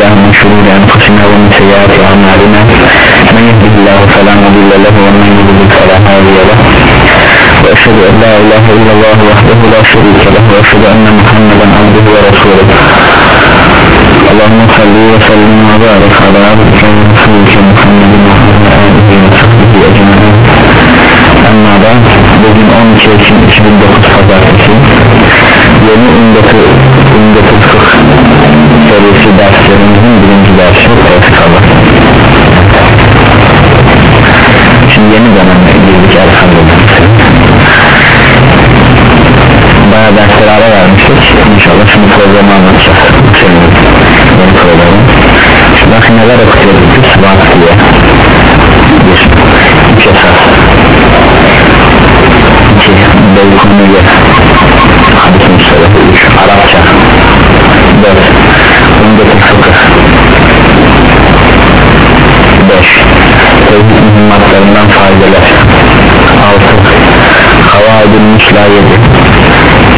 بالله من شرور أنفسنا ومن سيئات أعمالنا من يهده الله فلا مضل له ومن يضلل فلا هادي له وأشهد أن لا إله إلا الله وحده لا شريك له وأشهد أن محمدا عبده ورسوله اللهم صل وسلم وبارك على عبدك ورسولك محمد وعلى آله وصحبه أجمعين أما بعد bugün 12 Ekim 2009 Pazartesi yeni ümdeti ümdeti fıkh serisi derslerimizin birinci dersi tevfik Allah şimdi yeni döneme girdik elhamdülillah bayağı derslere ara vermiştik. İnşallah şimdi programı anlatacağız. Senin yeni programı. Şimdi bakın neler okuyoruz biz? Vaktiye bir üç esas. İki beykonuya hadis müstahı tevhid mühimmatlarından faydalar. Altı. Havaidin müsla yedi.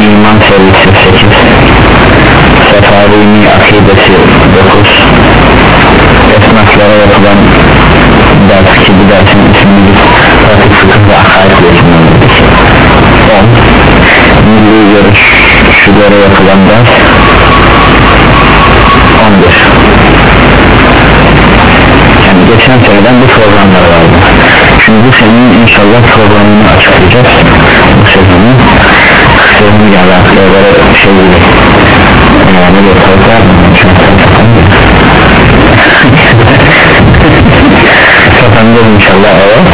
İman serisi sekiz. Sefarini akidesi dokuz. Esnaflara yapılan ders ki bu dersin ismini pratik fıkıh ve akaid eğitimlendirdik 10 milli görüşçülere yapılan ders geçen seneden bu programlar vardı. Şimdi bu senenin inşallah programını açıklayacağız. Bu sezonun sezonun alakalı böyle şey yani bir program. Kapandı inşallah o.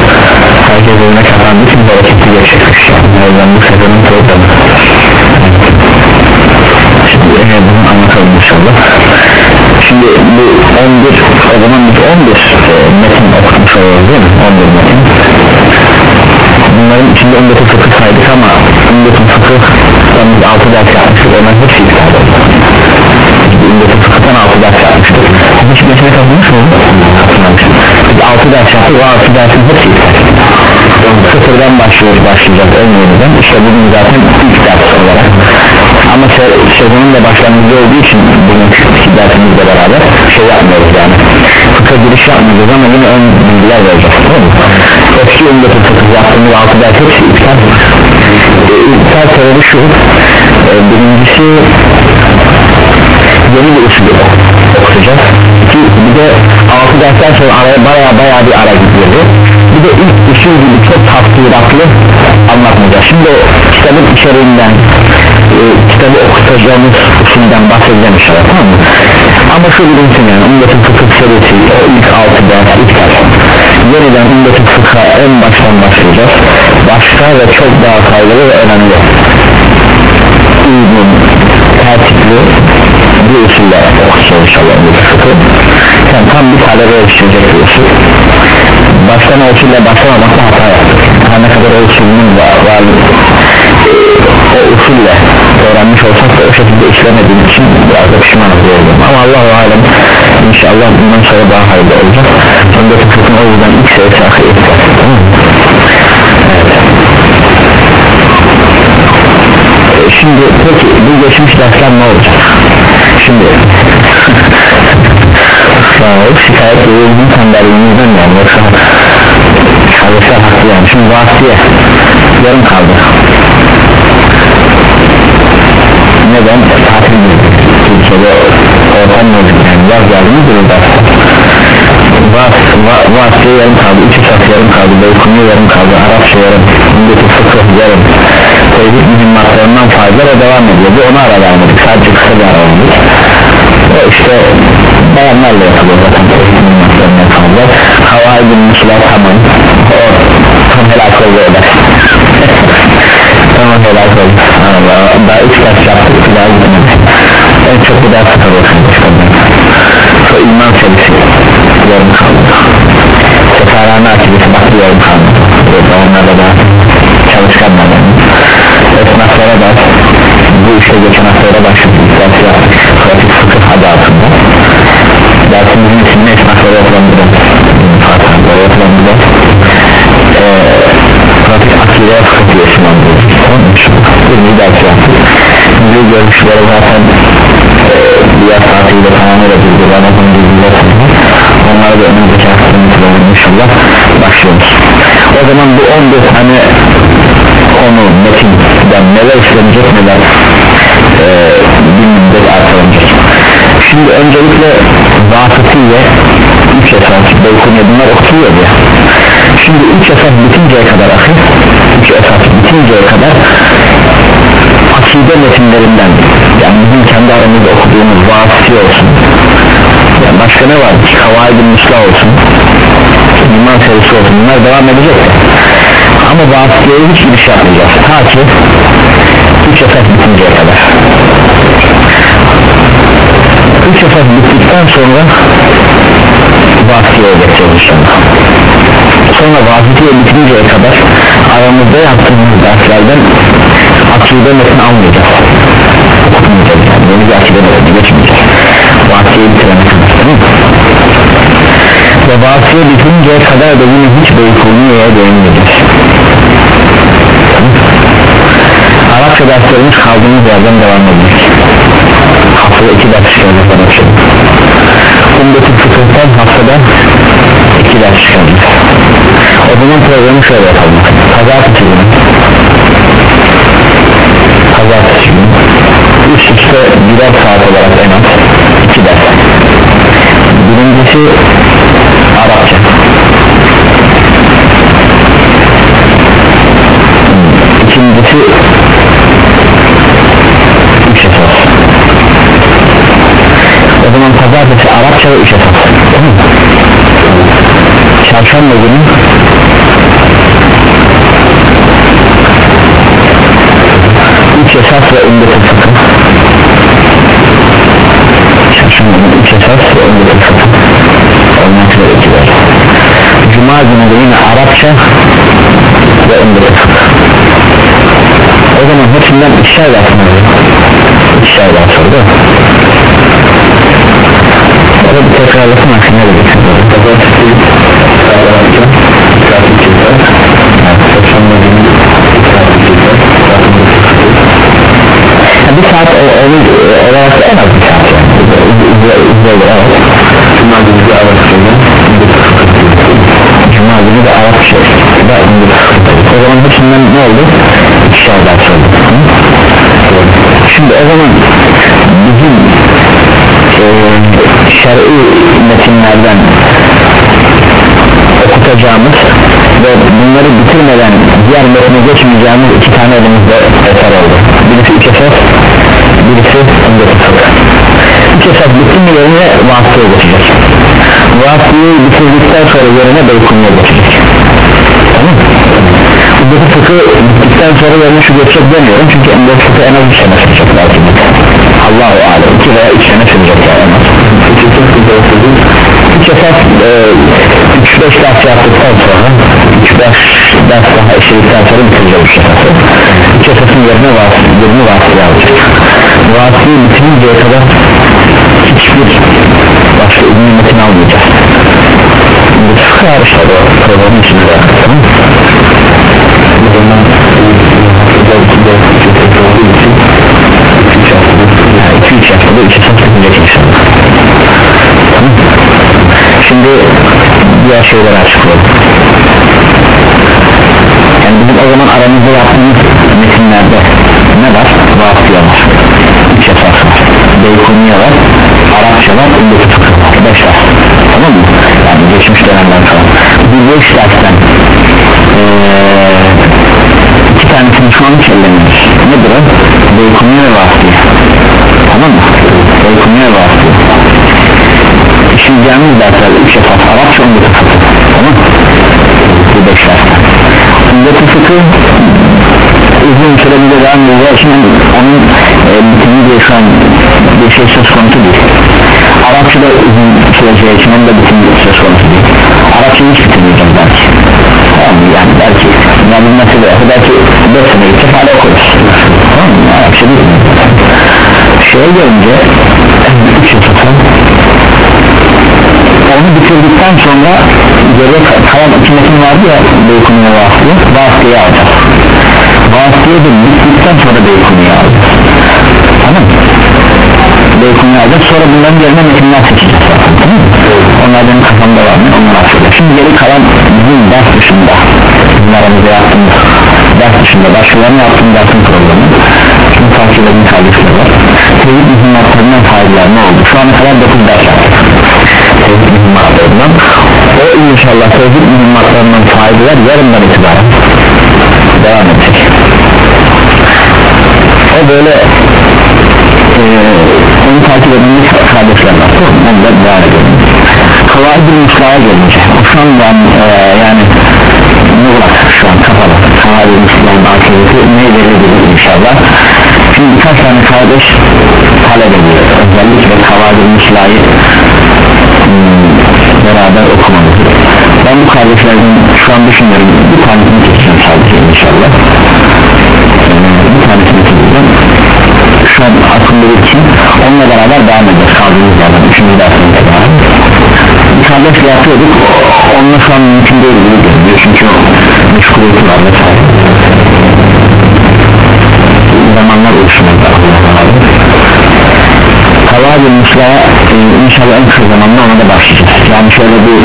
Herkes önüne kapandı için bereketli geçecekmiş o yüzden bu sezonun programı. Şimdi e, bunu anlatalım inşallah şimdi bu 11 o zaman biz 11 e, metin okumuş oluyoruz değil mi? 11 metin. Bunların içinde ümmeti fıkıh saydık ama ümmeti fıkıh biz 6 ders yapmıştık onların hepsi iptal oldu. Ümmeti fıkıhtan 6 ders yapmıştık. Hiç mesele katılmış mı? katılmamıştık biz 6 ders yaptık o 6 dersin hepsi iptal. Sıfırdan başlıyoruz başlayacağız en yeniden işte bugün zaten ilk ders olarak ama se sezonun da başlangıcı olduğu için bugünkü dersimizle beraber şey yapmıyoruz yani. Fıkıh giriş yapmıyoruz ama yine ön bilgiler vereceğiz tamam mı? eski ümmeti fıkıh yaptığımız altı ders hepsi iptal. E, iptal sebebi şu e, birincisi yeni bir usulü okuyacağız ki bir de altı dersten sonra araya baya baya bir ara gidiyordu bir de ilk usul gibi çok tafsiratlı anlatmayacağız. Şimdi o kitabın içeriğinden e, kitabı okutacağımız usulden bahsedeceğim inşallah tamam mı? ama şu bilinsin yani ümmetin fıkıh serisi o ilk altı ders ilk ders. Yeniden ümmetin fıkha en baştan başlayacağız. Başka ve çok daha faydalı ve önemli. Uygun tertipli bir usulle okuyacağız inşallah ümmetin fıkı yani tam bir talebe eriştirecek bir usul. Baştan ölçüyle başlamamakta hata yaptık her ne kadar ölçünün var, var o usulle öğrenmiş olsak da o şekilde işlemediğim için biraz da pişman oluyorum. Ama Allah-u Alem inşallah bundan sonra daha hayırlı olacak. Sonunda fıkhın o yüzden ilk seviyesi akıyet evet. E, şimdi peki bu geçmiş dersler ne olacak? Şimdi Sağlık şikayet ediyoruz tembelliğimizden yani yoksa Kardeşler haklı yani. Şimdi vasiye yarım kaldı neden tatil girdik Türkiye'de ortam mevcut. Yani yaz geldi mi durur derste Vas, va, vasiye yarım kaldı üç esas yarım kaldı Beykunlu yarım kaldı Arapça yarım Ündeti fıkıh yarım. Tevhid mühimmatlarından faydalara devam ediyor. Bu ona ara vermedik. Sadece kısa bir ara verdik. İşte bayanlarla yapılıyor zaten tevhid mühimmatlarından fayda hava aydın musulat tamam. O tam helak oldu o ders tamam helak oldu Allah daha üç ders yaptık bir daha en çok bir ders kalıyorsun o iman serisi yarım kaldı. Seferhane akibisi bak yarım kaldı. Onlarla da çalışkanlar esnaflara da bu işte geçen haftada başladık ders yaptık pratik fıkıh adı altında. Dersimizin ismini esnaflara yapılan bir Fatiha'da yapılan bir ders ee, pratik akide fıkıh diye isimlendirdik tamam mı? bir ders yaptık bu görüşleri zaten e, diğer tatiliyle tamamıyla bildi Ramazan bilgiler onları da önümüzdeki haftanın inşallah başlıyoruz. O zaman bu 11 tane konu metinden neler işlenecek neler e, bir artırılacak. Şimdi öncelikle vasıtiye üç esas Beykunya bunlar okutuyor ya. Şimdi üç esas bitinceye kadar akıl üç esas bitinceye kadar akide metinlerinden yani bizim kendi aramızda okuduğumuz vasıti olsun yani başka ne var Kavaid-i Musla olsun iman serisi olsun bunlar devam edecek. Ama vasıtaya hiç giriş yapmayacağız. Ta ki üç esas bitinceye kadar. Üç esas bittikten sonra vasıtaya geçeceğiz inşallah sonra vasıtaya bitinceye kadar aramızda yaptığımız derslerden akide metni almayacağız. Okutmayacağız yani. Yeni bir akide metni geçmeyeceğiz vasıtayı bitirene kadar tamam ve vasıya bitinceye kadar da yine hiç Beykuniye'ye değinmeyeceğiz Arapça derslerimiz kaldığımız yerden devam edecek haftada iki ders çıkacak Arapça Umdaki fıkıhtan haftada iki ders çıkacak o zaman programı şöyle yapalım. Pazartesi günü. Pazartesi günü. Üst üste birer saat olarak en az iki ders birincisi Arapça ikincisi üç esas o zaman pazartesi Arapça ve üç esas çarşamba günü üç esas ve ümdeti fıkıh çarşamba günü üç esas ve ümdeti fıkıh olmak üzere iki var. Cuma günü de yine Arapça ve ümdeti fıkıh o zaman hepsinden ikişer ders ikişer ders oldu Orada bir tekrarlasın aksine de geçsin Pazartesi Arapça Kâfir Çizler Çarşamba günü bir saat olarak en az bir saat yani. Cuma günü de Arapça'da Cuma günü de Arapça o zaman hepsinden ne oldu? İkişer ders oldu şimdi o zaman okutacağımız ve bunları bitirmeden diğer metne geçmeyeceğimiz iki tane elimizde eser oldu. Birisi üç esas birisi öndeki fıkıh üç esas bitti mi yerine vasıtaya geçecek. Vasıtayı bitirdikten sonra yerine beykunluğa geçecek. Tamam? Öndeki fıkıh bittikten sonra yerine şu geçecek demiyorum çünkü öndeki fıkıh en az bir sene sürecek belki. Allahu alem. İki veya üç sene sürecek yani. Az üç esas e, üç beş ders yaptıktan sonra üç beş ders daha işledikten sonra bitireceğiz üç esası üç esasın yerine vasıf, yerine vasıfı alacak vasıfı bitirinceye kadar hiçbir başka ünlü metin almayacağız. Bu işte bu programın içinde tamam o zaman iki üç haftada üç esas bitecek inşallah. Tamam şimdi diğer şeyleri açıklayalım. Yani bizim o zaman aramızda yaptığımız metinlerde ne var? Vasıya var. Üç esas var. Beykuniye var Arapça var Ümmeti fıkıh var. Beş var. Tamam mı? yani geçmiş dönemden sonra. Bu beş dersten ee, iki tanesini şu an hiç ellemiyoruz. Nedir o? Beykuniye ve Vasıya tamam mı? Beykuniye ve Vasıya işleyeceğimiz dersler üç esas Arapça Ümmeti fıkıh tamam bu beş dersten Ümmeti fıkıh uzun süre bize devam ediyor. İçin onun e, bitimi diye şu an bir şey söz konusu değil. Arapça da uzun süreceği için onun da bitimi söz konusu değil. Arapça hiç bitirmeyeceğim belki. Tamam yani belki yani mesele yapı belki 4 sene geçecek hala okuruz tamam mı? Arapça değil. Şeye gelince üç yıl onu bitirdikten sonra kalan iki metin vardı ya Beykun'un vasfı vasfıyı alacağız vasfıyı da bittikten sonra Beykun'u alacağız tamam. Mı? Beykun'u alacağız sonra bunların yerine metinler seçeceğiz tamam. Mı? onlar benim kafamda var. Mı? onlar aslında şimdi geri kalan bizim ders dışında yaptığım ders dışında başkalarına yaptığım dersin programı şimdi takip edin kardeşler var. Tevhid mühimmatlarından faydalar ne oldu? Şu ana kadar 9 ders yaptık tevhid mühimmatlarından o inşallah tevhid mühimmatlarından faydalar yarından itibaren devam edecek. O böyle e, onu takip eden kardeşler var. Onu da devam edelim Kavaid-i Müsla'ya gelince o şu an yani, e, yani muğlak şu an kapalı Kavaid-i Müsla'nın akıbeti neyle ilgili inşallah? Şimdi birkaç tane kardeş talep ediyor? Özellikle Kavaid-i Müsla'yı beraber okumamız ben bu kardeşlerden şu an düşünüyorum. Bir tanesini çekeceğim sadece inşallah. Bir tanesini çekeceğim. Şu an aklımda için onunla beraber devam edeceğiz. Kaldığımız yerden üçüncü dersinde beraber bir kardeşle yapıyorduk. Onunla şu an mümkün değil gibi görünüyor. Çünkü o meşguliyeti var vesaire zamanlar oluşmaz Havadil Musla'ya e, inşallah en kısa zamanda ona da başlayacağız. Yani şöyle bir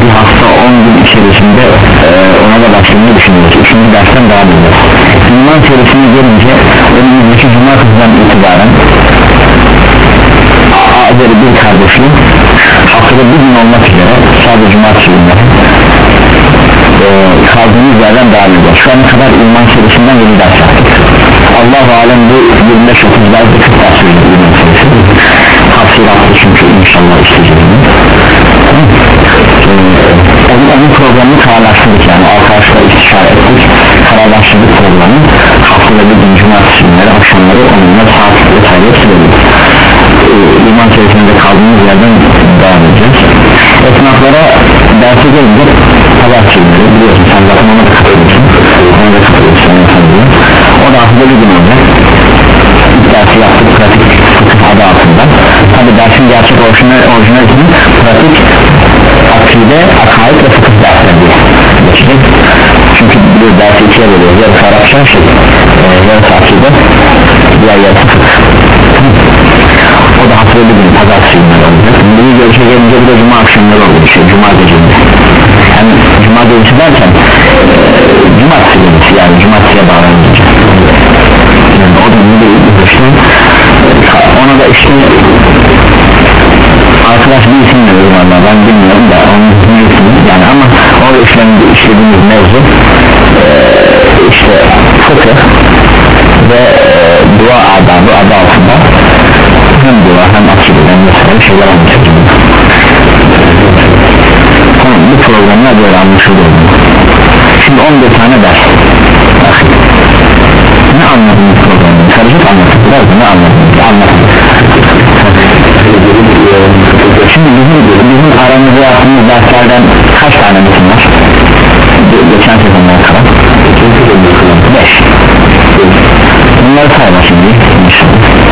bir hafta 10 gün içerisinde e, ona da başlamayı düşünüyoruz. Üçüncü dersten devam edeceğiz İman serisine gelince önümüzdeki cuma kızdan itibaren Azeri bir kardeşim haftada bir gün olmak üzere sadece cumartesi günleri e, kaldığımız yerden devam ediyor. Şu ana kadar iman serisinden yeni ders yaptık Allah-u Alem bu 25-30 ders 40 ders veriyor iman serisi tafsiratlı çünkü inşallah isteyeceğiz ee, onun, onun programını kararlaştırdık yani. Arkadaşlar istişare ettik. Kararlaştırdık programı. Haftada bir gün cumartesi günleri akşamları onunla saat vesaire söyledik ee, iman serisinde kaldığımız yerden devam edeceğiz. Esnaflara derse gelince pazartesi günleri biliyorsun sen zaten ona da katılıyorsun ona da katılıyorsun o da haftada bir gün olacak dersi yaptık pratik adı altında. Tabi dersin gerçek orijinal, orijinal ismi pratik akide, akaid ve fıkıh dersleri geçecek. Çünkü bir dersi ikiye bölüyoruz. Yarısı Arapça şey e, yarısı akide diğer yarısı fıkıh. O da haftada bir gün pazartesi günleri olacak. Bir görüşe gelince bir de cuma akşamları olur şey cuma gecinde yani cuma gecesi derken e, cumartesi gecesi yani cumartesiye bağlanacak ne değil işte ona da işte arkadaş bir isim veriyor valla ben bilmiyorum da onun ismi yani ama o işlemde işlediğimiz mevzu e, işte fıkıh ve e, dua adabı adı altında hem dua hem akideden vesaire şeyler anlatacak tamam bu programlar böyle anlaşılıyor şimdi 11 tane ders. Ne anladın bu programı karışık anlatın biraz da şimdi bizim, bizim aramızda yaptığımız derslerden kaç tane metin var geçen sezondan kalan 5 bunları sayma şimdi inşallah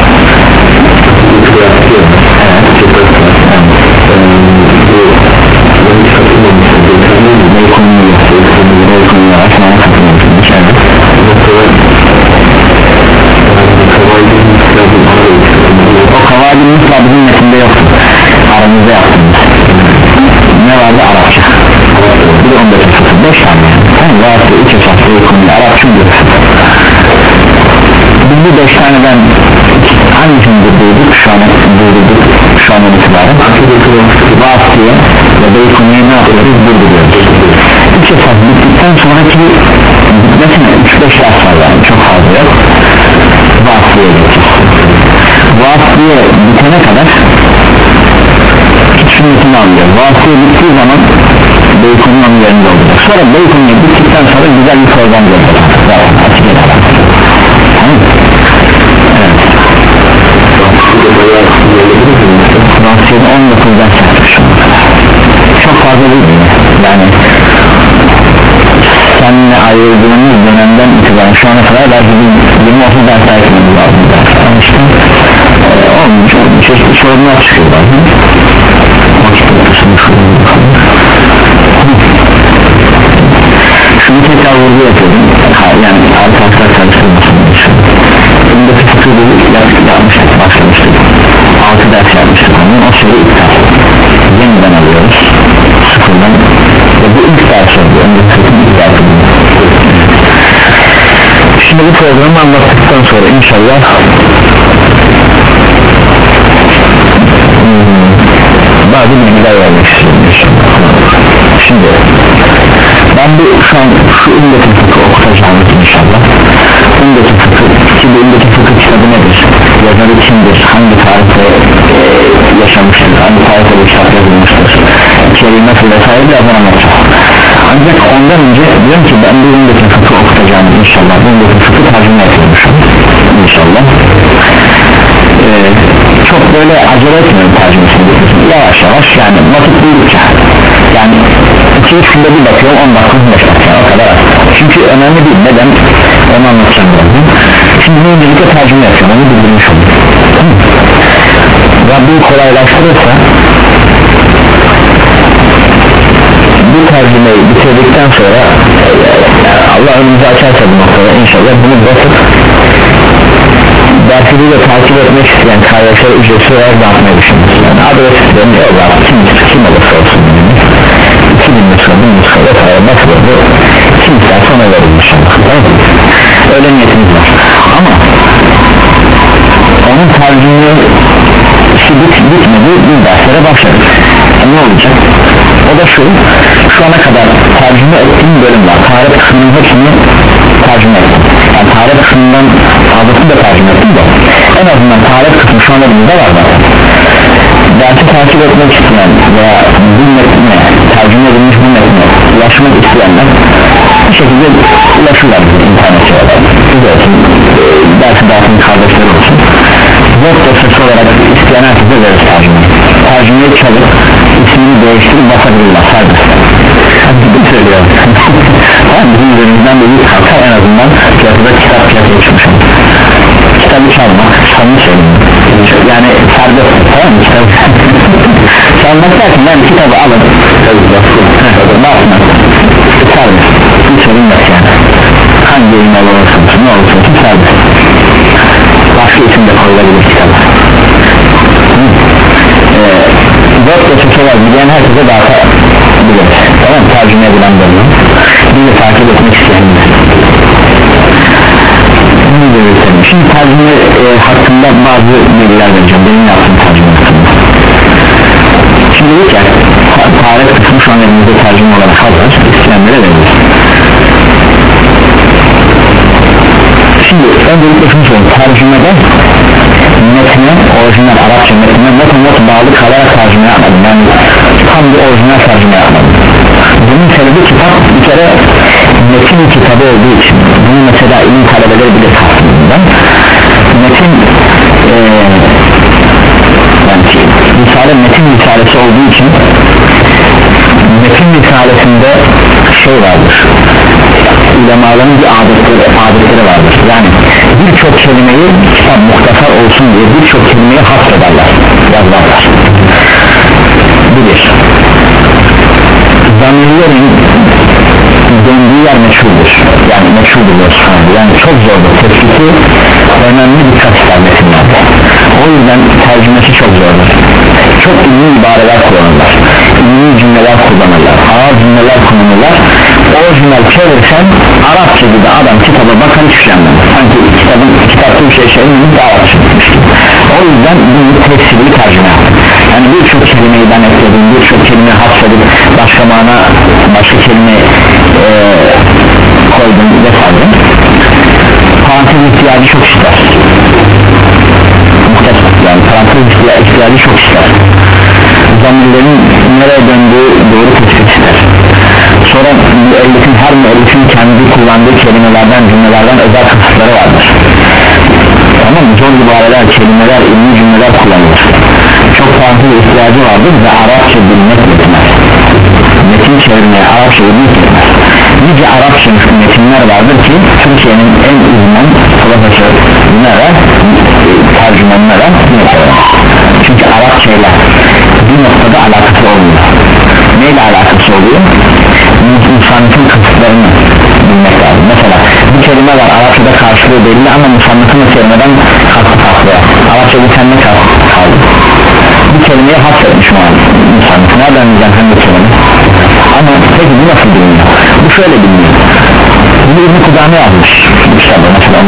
o kavadin mutla bizim metinde yoktu aramızda yaptığımız ne vardı? Arapça. Bir de 15 sıfır 5 tane. Yani varsa 3 esaslı konuyu Arapça bir biz bu 5 taneden hangisini duyduk şu an duyduk şu an itibaren. Vasıtaya ve beykonuyu ne yapıyoruz durduruyoruz. Üç esas bittikten sonraki mesela 3-5 ders var yani. Çok fazla yok. Vasıtaya geçeceğiz vasıtaya bitene kadar sünnetini alıyor vasıtaya bittiği zaman beykonun yerinde olacak. Sonra beykonuya bittikten sonra güzel bir program tamam. Vasiyeti 19 ders yaptık şu ana kadar Çok fazla değil? Yani Seninle ayrıldığımız dönemden itibaren şu ana kadar belki 20-30 ders eklememiz lazım Ama işte olmuş işte sorunlar çıkıyor bazen şunu tekrar vurgu yapıyorum. Yani arkadaşlar karıştırmasın Bunda fıkıh yapmıştık başlamıştık. 6 ders yapmıştık onun o seri iptal. Yeniden alıyoruz. Sıfırdan. Ve bu ilk ders oldu. Önceki ilk ders oldu. Bu programı anlattıktan sonra inşallah hmm, bazı bilgiler vermek istiyorum. Şimdi ben bu şu an şu ümmetin fıkı okutacağım inşallah. Ümmetin fıkı ki bu ümmetin fıkı kitabı nedir? Yazarı kimdir? Hangi tarihte e, yaşamıştır? Hangi tarihte bu kitap yazılmıştır? İçeriği nasıl vesaire birazdan anlatacağım ancak ondan önce diyorum ki ben bu ümmetin fıkı okutacağım inşallah. Bu ümmetin fıkı tercüme yapıyormuşum inşallah ee, çok böyle acele etmiyorum tercümesini yavaş yavaş yani vakit buldukça yani 2-3 günde bir bakıyorum 10 dakika 15 dakika o kadar çünkü önemli değil. Neden? Onu anlatacağım birazdan. Şimdi bu öncelikle tercüme yapıyorum. Onu bildirmiş oldum Rabbim kolaylaştırırsa bu tercümeyi bitirdikten sonra e, Allah önümüzü açarsa bu noktada inşallah bunu basıp dersini de takip etmek isteyen kardeşlere ücretsiz olarak dağıtmayı düşünüyoruz yani adres istedim yollar. Kim, kim olursa olsun yani. 2000 nuska 1000 nuska vesaire nasıl olur kim isterse ona mı? öyle niyetimiz var. Ama onun tercümesi bit, bitmedi bir derslere başladık. E ne olacak? O da şu şu ana kadar tercüme ettiğim bölüm var. Tarih kısmının hepsini tercüme ettim. Yani tarih kısmından fazlasını da tercüme ettim de. En azından tarih kısmı şu an elimizde var zaten. Dersi takip etmek isteyen veya bu metne tercüme edilmiş bu metne ulaşmak isteyenler bir şekilde ulaşırlar bize internet Siz olsun e, dersi kardeşler olsun. Web dosyası olarak isteyen herkese veririz tercüme. Tercümeyi çalıp ismini değiştirip basabilirler serbest Ciddi söylüyorum Tamam bizim üzerimizden de bir kalka en azından piyasada kitap piyasaya çıkmış olur kitabı çalmak samimi söylüyorum yani serbest tamam mı kitabı çalmak derken yani kitabı alın basmak serbest bir sorun yok yani hangi yayın olursa ne olursa olsun serbest başka isim de koyulabilir kitaba dört dosyası var bilen herkese dağıtabilir tamam tercüme edilen bölüm bir de takip etmek isteyenler şimdi tercüme e, hakkında bazı bilgiler vereceğim benim yaptığım tercüme hakkında şimdi dedik ya tarih kısmı şu an elimizde tercüme olarak hazır isteyenlere verilir şimdi öncelikle şunu söyleyeyim tercümede metne orijinal Arapça metne not not bağlı kalarak tercüme yapmadım yani tam bir orijinal tercüme yapmadım bunun sebebi kitap. Bir kere metin kitabı olduğu için bunu mesela ilim talebeleri bile tahmininde metin ee, yani risale metin risalesi olduğu için metin risalesinde şey vardır. Ulemaların bir adetleri, adetleri vardır. Yani birçok kelimeyi kitap muhtasar olsun diye birçok kelimeyi hafzederler yazarlar. Bu bir zamirlerin döndüğü yer meşhurdur. Yani meşhurdur yani çok zordur. Tespiti önemli dikkat ister metinlerde o yüzden tercümesi çok zordur. Çok ünlü ibareler kullanırlar. Ünlü cümleler kullanırlar. Ağır cümleler kullanırlar. Orijinal çevirsen Arapça gibi adam kitaba bakar hiçbir şey sanki kitabın kitapta bir şey şeyin daha Arapça o yüzden bunu tefsirli tercüme yaptım yani birçok kelimeyi ben ekledim birçok kelime hapsedip başka mana başka kelime e, koydum vesaire. Parantez ihtiyacı çok ister. Yani parantez ihtiyacı çok ister. Zamirlerin nereye döndüğü doğru tespit ister sonra müellifin her müellifin kendi kullandığı kelimelerden cümlelerden özel kısıtları vardır. Tamam mı? zor ibareler, kelimeler, ilmi cümleler kullanılır çok farklı ihtiyacı vardır ve Arapça bilmek yetmez metin çevirmeye Arapça bilmek yetmez nice Arapça metinler vardır ki Türkiye'nin en uzman profesörlere tercümanlara çünkü Arapça ile bir noktada alakası olmuyor. Neyle alakası oluyor? Musanifin kısıtlarını bilmek lazım. Mesela bir kelime var Arapçada karşılığı belli ama o kelimeden farklı farklı Arapça bir kelime kaldı bir kelimeyi hapsetmiş musanif nereden bilen hangi kelime? Ama peki bu nasıl biliniyor? Bu şöyle biliniyor. Bunu İbn-i Kudame yazmış. Bu kitabı mesela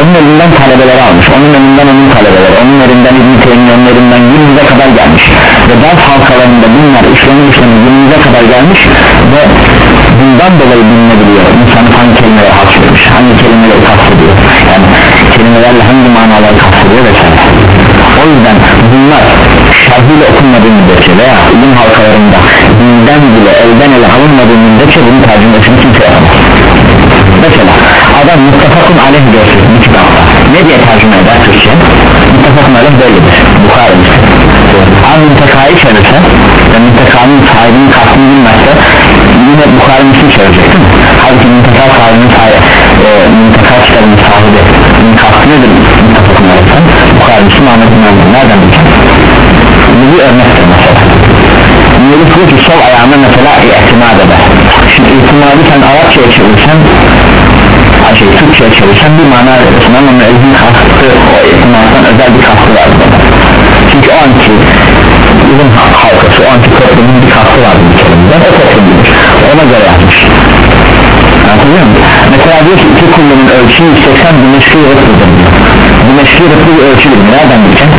onun elinden talebeleri almış. Onun elinden onun talebeleri. Onun elinden İbn-i Teymiye onun elinden günümüze kadar gelmiş. Ve ders halkalarında bunlar işlemi işlemi günümüze kadar gelmiş ve bundan dolayı bilinebiliyor. İnsan hangi kelimeleri hasrediyor hangi kelimeleri kastediyor yani kelimelerle hangi manaları kastediyor vesaire o yüzden bunlar şerhiyle okunmadığı müddetçe veya ilim halkalarında dinden bile elden ele alınmadığı müddetçe bunun tercümesini kimse yapamaz mesela adam muttafakun aleyh görsün bir kitapta. Ne diye tercüme eder Türkçe? Muttafakun aleyh böyledir Bukhara ama müntekayı çevirse ve müntekanın sahibinin kastını bilmezse yine Bukhara Müslim çevirecek değil mi? halbuki münteka sahibinin sahibi e, münteka kitabının sahibi kastı nedir muttafakun aleyhse Bukhara Müslim Ahmet bin Ahmet nereden bileceğim bu bir örnektir mesela. Müellif diyor ki sol ayağına mesela ihtimad eder. Şimdi ihtimadı sen Arapçaya çevirsen şey, Türkçe'ye çevirsen bir mana verirsin ama müellifin kastı o ihtimaldan özel bir kastı var çünkü o anki ilim halkası o anki toplumun bir kastı var bir kelimeden o toplum ona göre yazmış. Anlatabiliyor muyum? mesela diyor ki iki kullumun ölçüyü 180 güneşli rıflıdır diyor güneşli rıflı bir ölçüdür nereden bileceksin?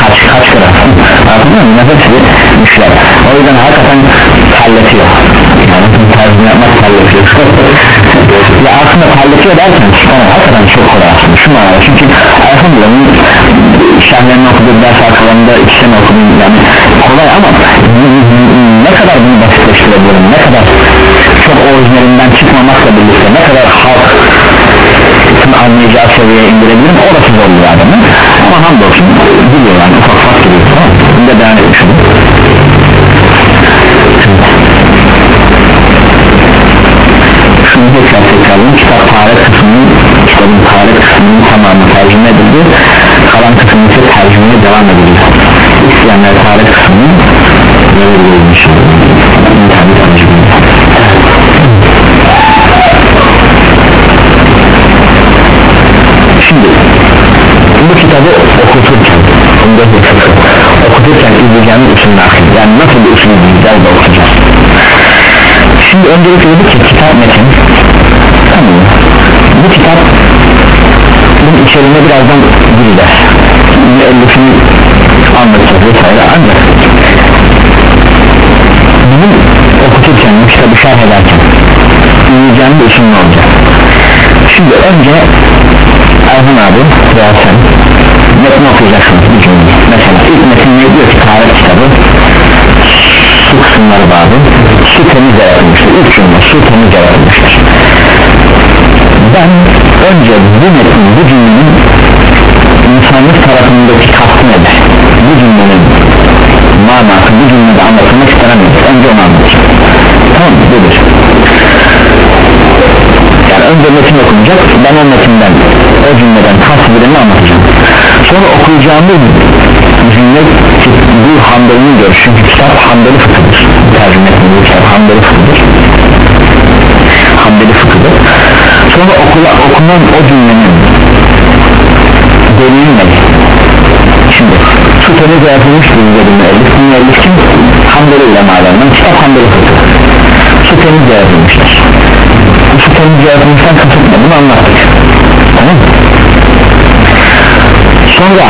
kaç kaç gram? Anlatabiliyor muyum? nefes bir müşler o yüzden hakikaten terletiyor. Yani tercih yapmak terletiyor. Ya aslında terletiyor derken tamam hakikaten çok kolay aslında. Şu manada. Çünkü elhamdülillah şerhlerini okuduk ders arkalarında iki sene okudum yani kolay ama ne kadar bunu basitleştirebilirim? Ne kadar çok orijinalinden çıkmamakla birlikte ne kadar halk anlayacağı seviyeye indirebilirim orası zorluyor adamı ama hamdolsun biliyor yani ufak ufak biliyor tamam bunu da beyan etmiş oldum şunu tekrar tekrarlayayım. Kitap tarih kısmının kitabın tarih kısmının tamamı tercüme edildi. Kalan kısmı ise tercümeye devam ediliyor isteyenler tarih kısmını verilmiş internet tercüme bu kitabı okuturken okuturken izleyeceğimiz usul nakil yani nasıl bir usul izleyeceğiz de okuyacağız. Şimdi öncelikle dedik ki kitap metin. Tamam bu kitap bunun içeriğine birazdan gireceğiz. Müellifini anlatacağız vesaire. Ancak bizim okuturken bu kitabı şerh ederken izleyeceğimiz usul ne olacak? Şimdi önce Erhan abi veya sen metni okuyacaksınız bir cümle mesela ilk metin ne diyor ki tarih kitabı. Su kısımları bazı su temiz yaratılmıştır. İlk cümle su temiz yaratılmıştır. Ben önce bu metnin bu cümlenin insanlık tarafındaki kastı nedir bu cümlenin manası bu cümlede anlatılmak istenemez önce onu anlatacağım. Tamam budur. Yani önce metin okunacak ben o metinden o cümleden tasvirini anlatacağım sonra okuyacağımız cümle bu görüşü çünkü kitap Hanbeli fıkıdır tercüme ettiğim kitap Hanbeli fıkıdır Hanbeli fıkıdır sonra okula, okunan o cümlenin delili ne şimdi su temiz yaratılmıştır dedim müellif bu müellif kim? Hanbeli ulemalarından kitap Hanbeli fıkıdır su temiz yaratılmıştır bu su temiz yaratılmıştan kasıt ne bunu anlattık. Tamam mı sonra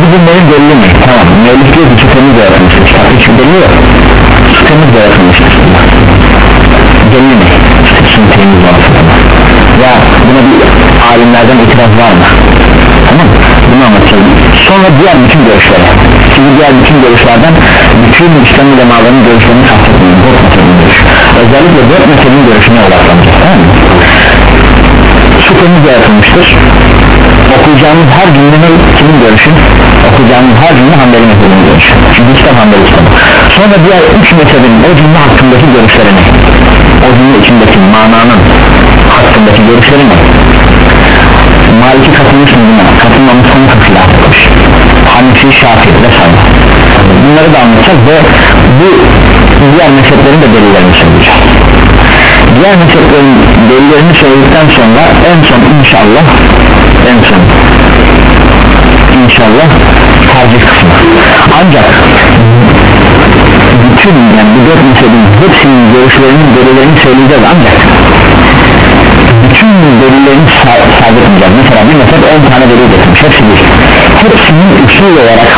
bu cümlenin delili mi tamam müellif diyor ki temiz yaratılmıştır kitap hiç delili yok temiz yaratılmıştır delili mi su temiz yaratılmıştır ya buna bir alimlerden itiraz var mı? Tamam bunu anlatacağım sonra diğer bütün görüşlere. Şimdi diğer bütün görüşlerden bütün İslam ulemaların görüşlerini kastetmiyorum dört mezhebin görüşü. Özellikle dört mezhebin görüşüne odaklanacağız tamam mı? Su temiz yaratılmıştır okuyacağımız her cümlenin kimin görüşü? Okuyacağımız her cümle Hanbeli mezhebinin görüşü. Çünkü kitap Hanbeli kitabı. Sonra diğer üç mezhebin o cümle hakkındaki görüşlerini o cümle içindeki mananın hakkındaki görüşleri ne? Maliki katılmış mı buna? Katılmamışsa mı? Khilaf etmiş Hanifi Şafii vesaire. Bunları da anlatacağız ve bu diğer mezheplerin de delillerini söyleyeceğiz. Diğer mezheplerin delillerini söyledikten sonra en son inşallah en son. İnşallah tercih kısmı. Ancak bütün yani bu dört mezhebin hepsinin görüşlerinin delillerini söyleyeceğiz ancak bütün delillerini sabitmeyeceğiz mesela bir mezhep 10 tane delil getirmiş hepsi bir. Hepsinin usul olarak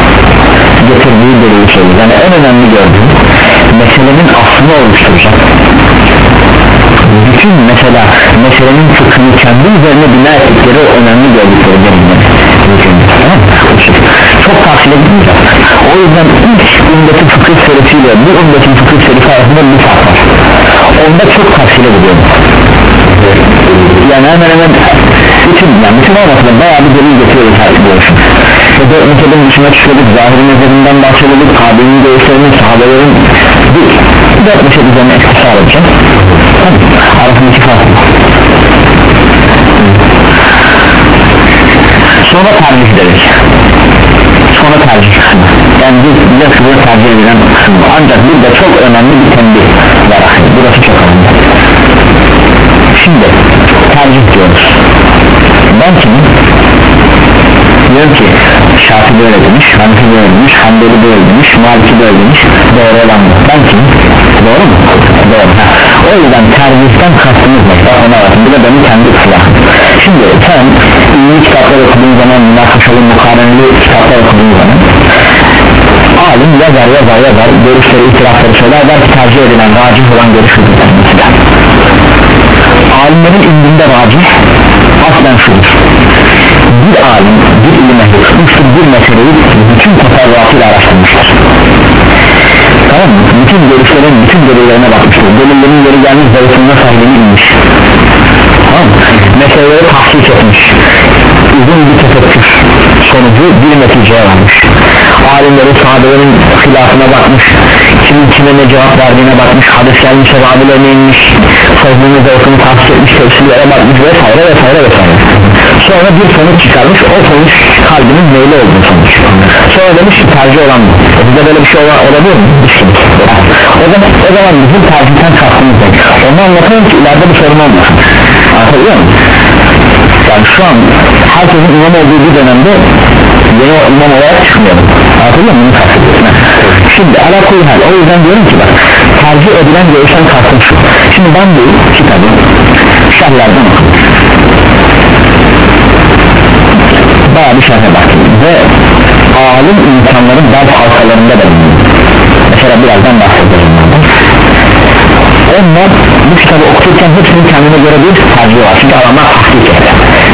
getirdiği delili söylüyor yani en önemli gördüğüm meselenin aslını oluşturacak bütün mesela meselenin fıkhını kendi üzerine bina ettikleri o önemli gördükleri deliller çok tavsiye gitmeyeceğiz o yüzden ilk ümmetin fıkıh serisiyle bu ümmetin fıkıh serisi arasında bir fark var. Onda çok tavsiye gidiyorum yani hemen hemen bütün yani bütün olmasa da bayağı bir delil getiriyoruz her görüşüm ve dört mezhebin dışına çıkıyorduk zahiri mezhebinden bahsediyorduk kabilin görüşlerinin sahabelerin bir dört mezhep üzerine iktisar edeceğim arasındaki fark sonra tercih dedik. Sonra tercih kısmı yani bize sıvı tercih edilen kısmı ancak burada çok önemli bir tembih var. Burası çok önemli. Şimdi tercih diyoruz. Ben kimim diyorum ki Şafi böyle demiş, Hanefi böyle demiş, Hanbeli böyle demiş, Maliki böyle demiş doğru olan ben kimim? doğru mu? doğru. O yüzden tercihten kastımız ne? ona bakın bu da benim kendi ıslahım şimdi sen iyi kitaplar okuduğun zaman münakaşalı mukareneli kitaplar okuduğun zaman alim yazar yazar yazar görüşleri itirafları söyler der ki tercih edilen racih olan görüş mesela alimlerin indinde racih aslen şudur. Bir alim bir ilim ehli tutmuştur bir meseleyi bütün teferruatıyla araştırmıştır tamam mı? bütün görüşlerin bütün delillerine bakmıştır. Delillerin yeri gelmiş zayıflığına sahibini inmiş tamam mı? meseleleri tahsis etmiş. Uzun bir tefekkür sonucu bir neticeye varmış. Alimlerin sahabelerin hilafına bakmış. Kimin kime ne cevap verdiğine bakmış. Hadis gelmiş rabilerine inmiş sözlüğünü zevkini tahsis etmiş tefsirlere bakmış vesaire vesaire vesaire sonra bir sonuç çıkarmış o sonuç kalbinin meyli olduğu sonuç sonra demiş ki tercih olan bu e bize böyle bir şey ola, olabilir mi? o zaman, o zaman bizim tercihten kastımız ne? onu anlatalım ki ileride bir sorun olmasın anlatabiliyor muyum? yani şu an herkesin imam olduğu bir dönemde yeni imam olarak çıkmayalım anlatabiliyor muyum? şimdi ala hal o yüzden diyorum ki bak tercih edilen görüşten kastım şu şimdi ben bu kitabı şerlerden okudum bayağı bir şerhe baktım ve alim insanların bazı halkalarında da mesela birazdan bahsedeceğim onlar bu kitabı okurken hepsinin kendine göre bir tercih var. Çünkü adamlar tahkik etti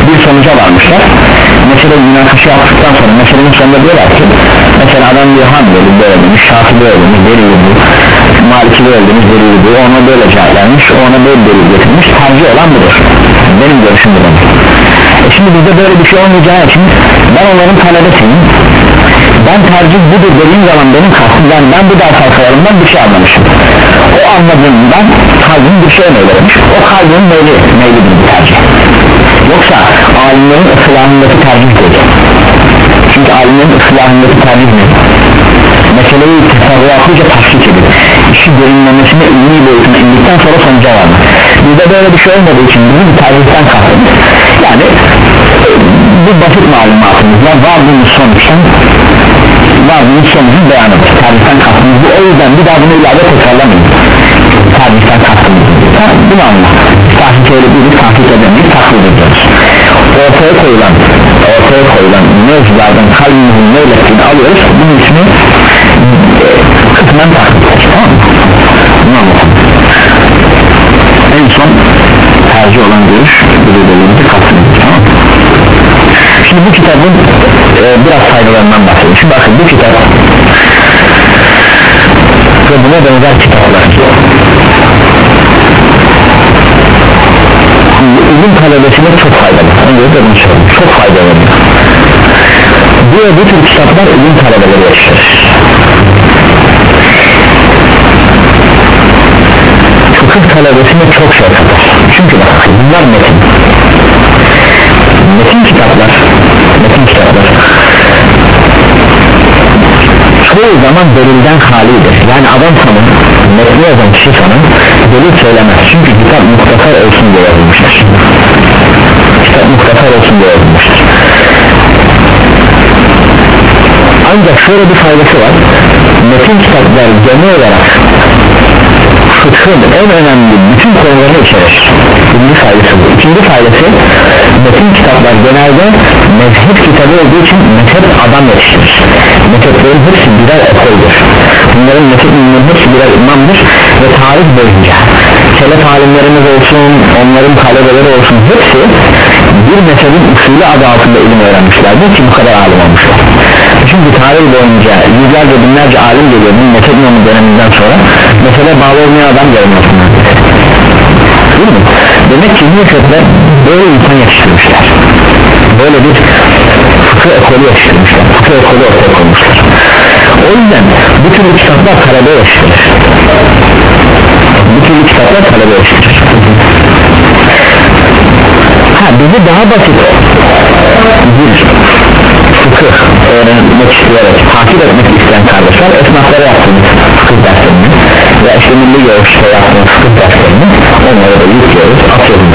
bir sonuca varmışlar. Mesela münakaşa yaptıktan sonra meselenin sonunda diyorlar ki mesela adam diyor Hanbeli böyle demiş Şafi böyle demiş delili bu Maliki böyle demiş delili bu ona böyle vermiş ona böyle delil getirmiş tercih olan budur. Benim görüşüm bu e şimdi bizde böyle bir şey olmayacağı için ben onların talebesiyim. Ben tercih budur dediğim zaman benim kastım yani ben bu ders halkalarından bir şey anlamışım o anladığımdan kalbim bir şey meylemiş o kalbin meyli, meyli bir tercih. Yoksa alimlerin ıslahındaki tercih değil çünkü alimlerin ıslahındaki tercih ne? meseleyi teferruatlıca tahkik edip işi derinlemesine ilmi boyutuna indikten sonra sonuca varmak. Bizde böyle bir şey olmadığı için bizim tercihten kastımız yani bu basit malumatımızla vardığımız sonuçtan vardığımız sonucun beyanıdır tercihten kastımız bu. O yüzden bir daha bunu ilave tekrarlamayın. Tercihten kastımız bunu anla tahkik değil tahkik edemeyiz taklit ediyoruz ortaya koyulan ortaya koyulan mevzulardan kalbimizin meylettiğini alıyoruz. Bunun ismi kısmen taklit tamam mı? bunu anlatalım. En son tercih olan görüş kapsayın tamam şimdi bu kitabın e, biraz faydalarından bahsedeyim. Şimdi bakın bu kitap ve buna benzer kitaplar. İlim talebesine çok faydalı. Önce bunu söyleyeyim çok faydalı. Bu bu tür kitaplar ilim talebeleri yaşar fıkıh talebesine çok şey katar çünkü bak bunlar metin. Metin kitaplar metin kitaplar. Çoğu zaman delilden halidir. Yani adam sana metni yazan kişi sana delil söylemez. Çünkü kitap muhtasar olsun diye yazılmıştır. Kitap muhtasar olsun diye yazılmıştır. Ancak şöyle bir faydası var. Metin kitaplar genel olarak fıkhın en önemli bütün konuları içerir birinci faydası bu. İkinci faydası metin kitaplar genelde mezhep kitabı olduğu için mezhep adam yetiştirir. Mezheplerin hepsi birer ekoldur. Bunların mezheplerinin hepsi birer imamdır ve tarih boyunca selef alimlerimiz olsun onların talebeleri olsun hepsi bir mezhebin usulü adı altında ilim öğrenmişlerdir ki bu kadar alim olmuşlar çünkü tarih boyunca yüzlerce binlerce alim geliyor bu mezhep imamı döneminden sonra. Mesele bağlı olmayan adam gelmiyor değil mi? demek ki mezhepler böyle insan yetiştirmişler. Böyle bir fıkıh ekolü yetiştirmişler. Fıkıh ekolü ortaya koymuşlar. O yüzden bu türlü kitaplar talebe yetiştirir. Bu türlü kitaplar talebe yetiştirir. Ha bizi daha basit bir fıkıh öğrenmek isteyerek takip etmek isteyen kardeşler esnaflara yaptığımız fıkıh derslerini ve işte milli görüşte yaptığımız fıkıh derslerini onları da yüklüyoruz atıyoruz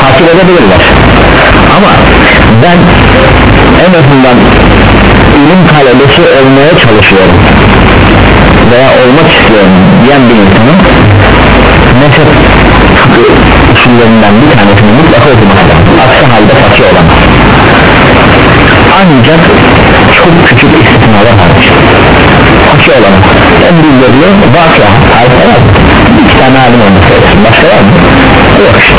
takip edebilirler. Ama ben en azından ilim talebesi olmaya çalışıyorum veya olmak istiyorum diyen bir insanın mezhep usullerinden bir tanesini mutlaka okumak lazım. Aksi halde fakir olamaz ancak çok küçük istisnalar hariç fakir olamaz en büyükleri vakıa harikalar iki tane alim lazım. Başka var mı? yok işte.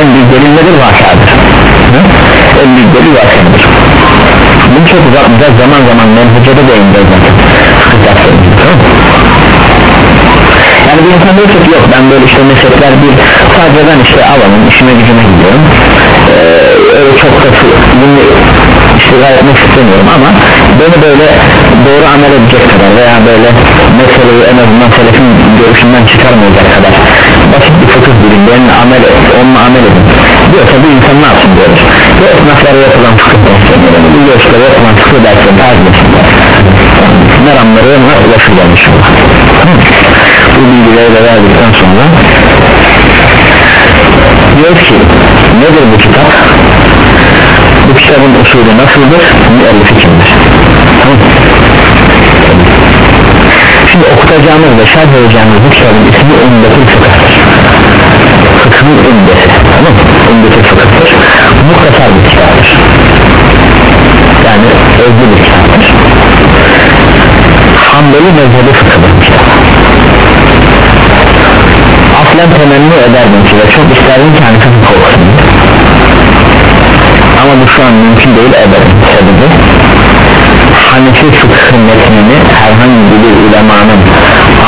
En delil nedir? Vakadır en büyük delil vakadır bunu çok uzatmayacağız. Zaman zaman menhecede değineceğiz. Tamam yani bir insan diyorsa ki yok ben böyle işte mezhepler bir sadece ben işte alanım işime gücüme gidiyorum. Ee, öyle çok da bunu iştigal etmek istemiyorum ama beni böyle doğru amel edecek kadar veya böyle meseleyi en azından selefin görüşünden çıkarmayacak kadar basit bir fıkıh bilin benimle amel et, onunla amel edin. Diyorsa bu insan ne yapsın diyoruz. Ve esnaflara yapılan fıkıh derslerine bu görüşlere yapılan fıkıh derslerine takip etsinler meramlarına ulaşırlar inşallah. Bu bilgileri de verdikten sonra diyor ki nedir bu kitap kitabın usulü nasıldır? Müellifi kimdir? Tamam. Şimdi okutacağımız ve şerh edeceğimiz bu kitabın ismi Umdetul Fıkıh'tır. Fıkhın umdesi tamam umdetul fıkıh'tır. Muhtasar bir kitaptır. Yani özlü bir kitaptır. Hanbeli mezhebi fıkıhdır bu kitap. Aslen temenni ederdim ki ve çok isterdim ki hani fıkıh olsun ama bu şu an mümkün değil ederim sebebi Hanefi fıkıh metnini herhangi bir ulemanın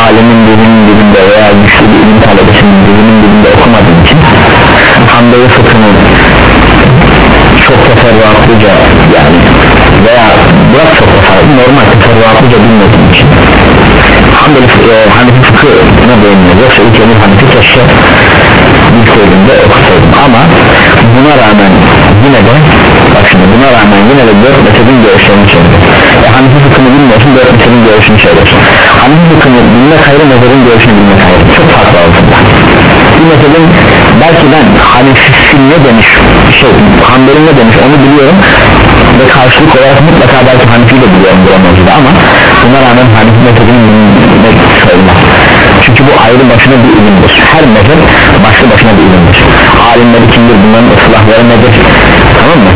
alimin dilinin dilinde veya güçlü bir ilim talebesinin dilinin dilinde okumadığım için Hanbeli fıkhının çok teferruatlıca yani veya bırak çok teferruatlı normal teferruatlıca bilmediğim için Hanbeli e, Hanefi fıkhına değiniyor. Yoksa ilk emir Hanefi keşke bölümde okusaydım ama buna rağmen yine de bak şimdi buna rağmen yine de dört mezhebin görüşlerini söylüyor e, Hanefi fıkhını bilmiyorsun dört mezhebin görüşünü söylüyorsun Hanefi fıkhını bilmek ayrı mezhebin görüşünü bilmek ayrı. Çok farklı aslında bir mezhebin belki ben Hanefi ne demiş şey Hanbeli ne demiş onu biliyorum. Ve karşılık olarak mutlaka belki Hanefi'yi de biliyorum bu ama buna rağmen Hanefi mezhebini bilmek söylemez çünkü bu ayrı başına bir ilimdir. Her mezhep başlı başına bir ilimdir. Alimleri kimdir bunların ıslahları nedir? Tamam mı?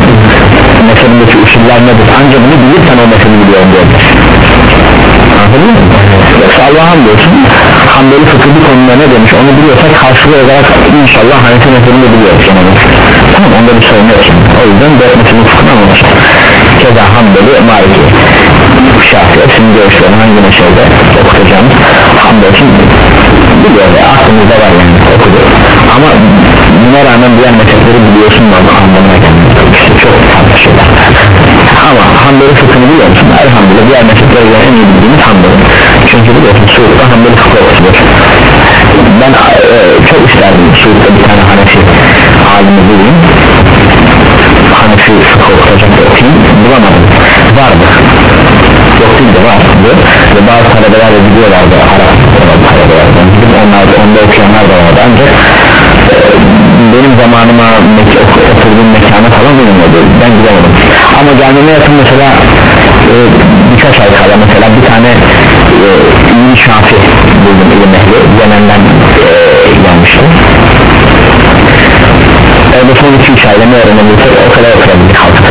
Mezhebindeki usuller nedir? Ancak bunu bilirsen o mezhebi biliyorum diyordur anladın mı? yoksa Allah'a hamdolsun Hanbeli fıkıh bir konuda ne demiş onu biliyorsak karşılığı olarak inşallah Hanefi mezhebini biliyoruz. Tamam onda bir sorun yok o yüzden dört mezhebin fıkhını anlamışlar keza Hanbeli Maliki. Şafi hepsinin görüşlerini hangi meşelde okutacağımız hamdolsun biliyor ve aklımızda var yani okudu. Ama buna rağmen diğer mezhepleri biliyorsun mu anlamına gelmiyor. İşte çok farklı şeyler. Ama Hanbeli fıkhını biliyor musun? Elhamdülillah diğer mezhepleri en iyi bildiğimiz Hanbeli. Çünkü biliyorsun Suud'da Hanbeli fıkhı okutulur ben e, çok isterdim Suud'da bir tane Hanefi alimi bulayım Hanefi fıkhı okutacak da okuyayım bulamadım. Vardı yok değil de vardı ve bazı talebeler de gidiyorlardı Arap talebelerden gidip onlar da onda okuyanlar da vardı. Ancak e, benim zamanıma oturduğum mekana falan uymuyordu ben gidemedim ama gelmeme yakın mesela e, birkaç ay kala mesela bir tane e, İbn Şafi buldum ilim ehli Yemen'den e, gelmişti Orada son 2-3 ayda ne öğrenebilirsek o kadar okurabildik halkı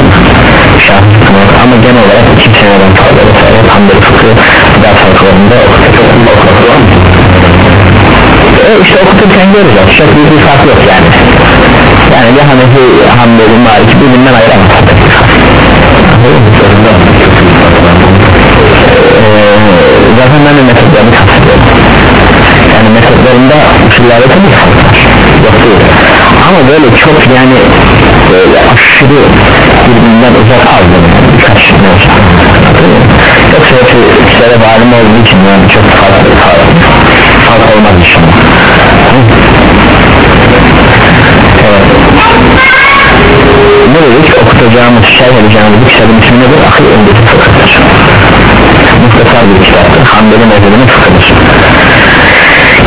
Şafi fıkhını ama genel olarak 2 seneden fazla vesaire Hanbeli fıkhı ders halkalarında okutuyor. E işte okuturken göreceğiz. Çok büyük bir fark yok yani. Yani bir Hanefi Hanbeli Maliki birbirinden ayıramaz. Ee, zaten ben de metodlarını kastediyorum yani metodlarında usullerde tabii fark var yok ama böyle çok yani böyle aşırı birbirinden uzak aldı birkaç ne olsa yoksa hepsi kişilere valim olduğu için yani çok farklı fark, fark olmaz inşallah. Evet ne dedik? Okutacağımız şerh edeceğimiz bu kitabın ismi nedir? akıl öndeki fıkıhtır muhtasar bir kitaptır. Hanbeli mezhebinin fıkıhtır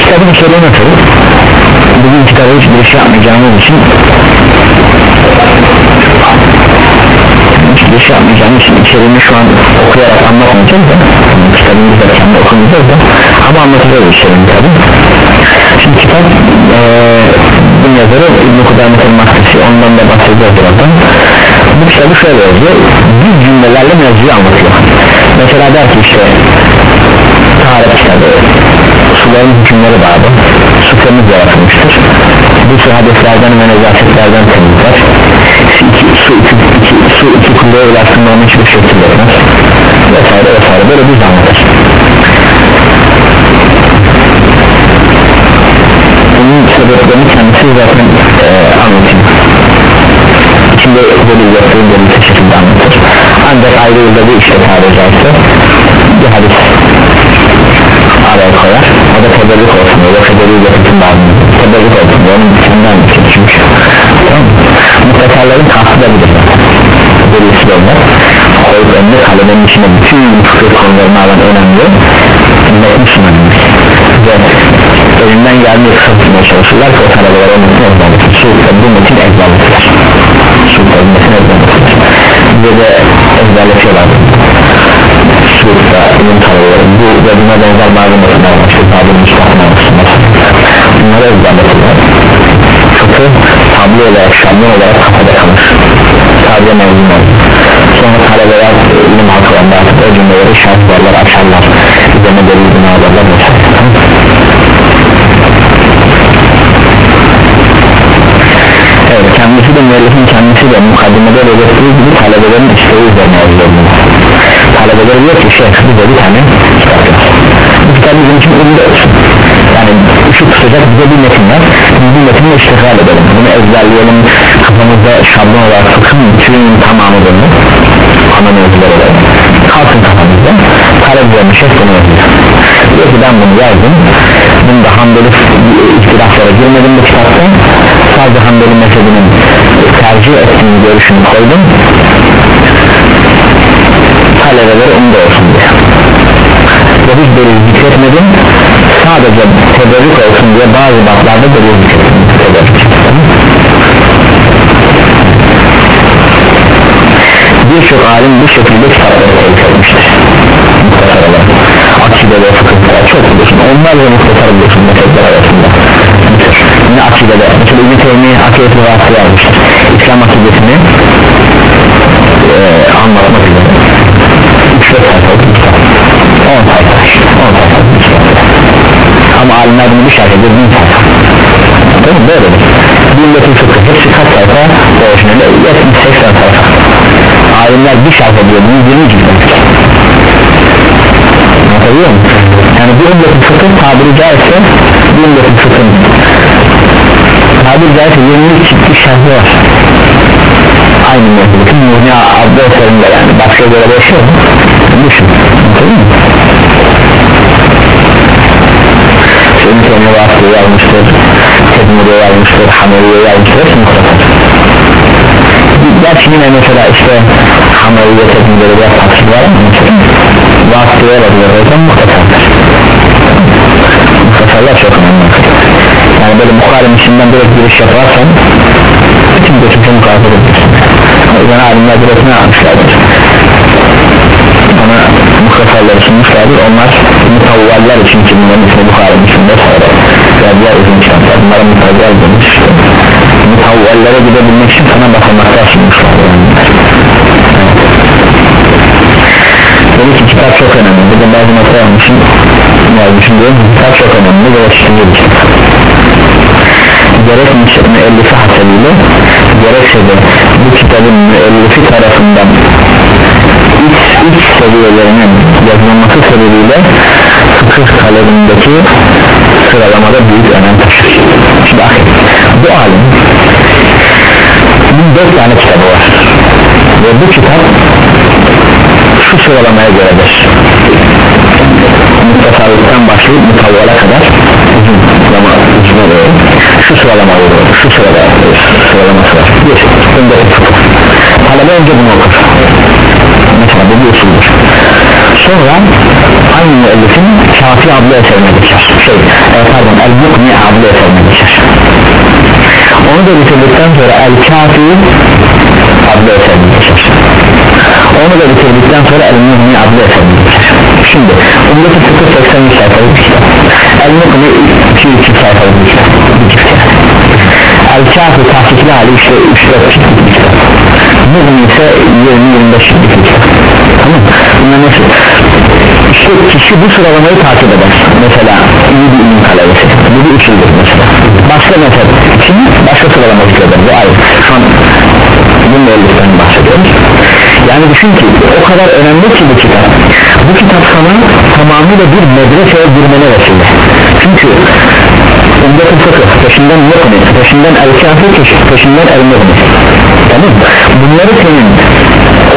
kitabın içeriği nasıl? Bugün kitabı hiç bir şey yapmayacağımız için hiçbir şey yapmayacağım için içeriğini şu an okuyarak anlatmayacağız da kitabını da kendi okumayacağız da ama anlatacağız içeriğini tabi şimdi kitap ee, bu yazarı İbn-i Kudamet'in ondan da bahsedeceğiz birazdan bu kitabı şöyle yazıyor. Bir cümlelerle mevzuyu anlatıyor. Mesela der ki işte taharet kitabı suların hükümleri bağlı su temiz yaratılmıştır. Bu su hadislerden ve nezasetlerden temizler. İki, su iki, iki, su iki kulluğa ulaştığında onun hiçbir şekil vermez vesaire vesaire. Böyle bir anlatır. Bunun sebeplerini kendisi zaten e, anlatıyor içinde böyle yaptığı bir şekilde anlatır ancak ayrı yılda bir işte tabiri caizse bir hadis araya koyar. O da teberrük olsun diye yoksa delil getirin bazı teberrük olsun diye onun içinden geçmiş tamam muhtekarların tahsil edilir delilsiz olmaz. Koyup önüne kalemenin içine bütün fıkıh konularını alan önemli metni sunanmış ve elinden geldiği kısmına çalışırlar ki o talebeler o metni ezberlesin suudda bu metin ezberletilir metin ezberletilir ve de ezberletiyorlar. Suudda ilim talebeleri bu ve buna benzer bazı var işte bazı müstahına bunları ezberletiyorlar. Fıkıh tablo olarak şablon olarak kafada kalır. Sadece mevzum olur sonra talebeler ilim halkalarında artık o cümleleri şartlarlar açarlar. Üzerine delil bunu alırlar evet kendisi de müellifin kendisi de mukaddimede belirttiği gibi talebelerin isteği üzerine yazılır talebeler diyor ki şey bize bir tane kitap bu kitap bizim için ünlü olsun. Yani şu tutacak bize bir metin var biz bu metinle iştigal edelim. Bunu ezberleyelim. Kafamızda şablon olarak fıkhın bütün tamamı bunu ana mevzular olarak kalsın kafamızda. Talep üzerine şef bunu yazıyor diyor ki ben bunu yazdım. Bunu da Hanbeli ihtilaflara girmedim bu kitapta sadece Hanbeli mezhebinin tercih ettiğini görüşünü koydum. Talebeleri onda olsun diye. Ve hiç delil zikretmedim. Sadece teberrük olsun diye bazı baklarda delil zikretmedim birçok alim bu şekilde kitapları etmiştir muhtasar olarak akide ve fıkıhlara çok biliyorsun onlarca muhtasar biliyorsun meselekler arasında yine akidede mesela İbni Teymi akidesi vasıtı yazmıştır İslam akidesini e, anlatmak üzere. 3-4 sayfalık bir kitap 10 sayfa 10 sayfalık bir kitap ama alimler bunu bir ediyor 1000 sayfa. Değil mi? Böyledir Bimbetin fıkı hepsi kaç sayfa? Orijinali 70-80 sayfa. Alimler bir şarkı ediyor 120 cilde anlatabiliyor muyum? yani bir ümmetin fıkı tabiri caizse bir ümmetin fıkhın tabiri caizse 20 çiftli şarkı var. Aynı mevzudatın muhni adlı eserinde yani. Başka göre yaşıyor mu? düşün. Anladın mı? Senin kendine vasıtayı yazmıştır Tedmuriye yazmıştır Hameliye yazmıştır muhtasar Gerçi yine mesela işte Hameliye Tedmuriye biraz taksir var ama mesela Vasıtaya bakıyor zaten muhtasardır Muhtasarlar çok önemli böyle Bukhari'nin içinden direkt giriş yaparsan Bütün geçmişe mukayese edebilirsin o yüzden alimler direkt ne yapmışlardır? Ona muhtasarları sunmuşlar vardır onlar mutavvaller için ki bunların ismi Bukhara Müslüm'de sonra veya diğer uzun kitaplar bunlara mutavval demiş mutavvallere gidebilmek için sana basamaklar sunmuşlar Dedi ki kitap çok önemli. Burada bazı nokta yapmışım yazmışım diyorum kitap çok önemli. Ve şimdi bir kitap gerek müellifi hasebiyle gerekse de bu kitabın müellifi tarafından iç, iç seviyelerinin yazılması sebebiyle fıkıh talebindeki sıralamada büyük önem taşır. Şimdi bakın bu alim dört tane kitabı var. Ve bu kitap şu sıralamaya göredir mutasarrıftan başlayıp mutavvala kadar uzun sıralama uzun oluyor şu sıralama oluyor şu sıralama sıralaması var bir önde talebe önce bunu okur. Mesela bu bir usuldür sonra aynı müellifin Şafi adlı eserine geçer. Şey e, pardon El Mukni adlı eserine geçer. Onu da bitirdikten sonra El Kafi adlı eserine geçer onu da bitirdikten sonra El Mukni adlı geçer şimdi Umdaki Fıkıh 83 sayfalık kitap El Mukni 2-2 sayfalık bir kitap bir çift yani El Kafi tahkikli hali işte 3-4 çiftlik bir kitap ise 20-25 çiftlik bir kitap tamam bunlar nasıl işte kişi bu sıralamayı takip eder. Mesela iyi bir ilim talebesi bu bir usuldür mesela. Başka mezhep için başka sıralama eder. Bu ayrı. Şu an bu müelliften bahsediyoruz yani düşün ki o kadar önemli ki bu kitap. Bu kitap sana tamamıyla bir medreseye girmene vesile. Çünkü Umdetül fıkıh peşinden muhni peşinden el kafi peşinden el muhni tamam bunları senin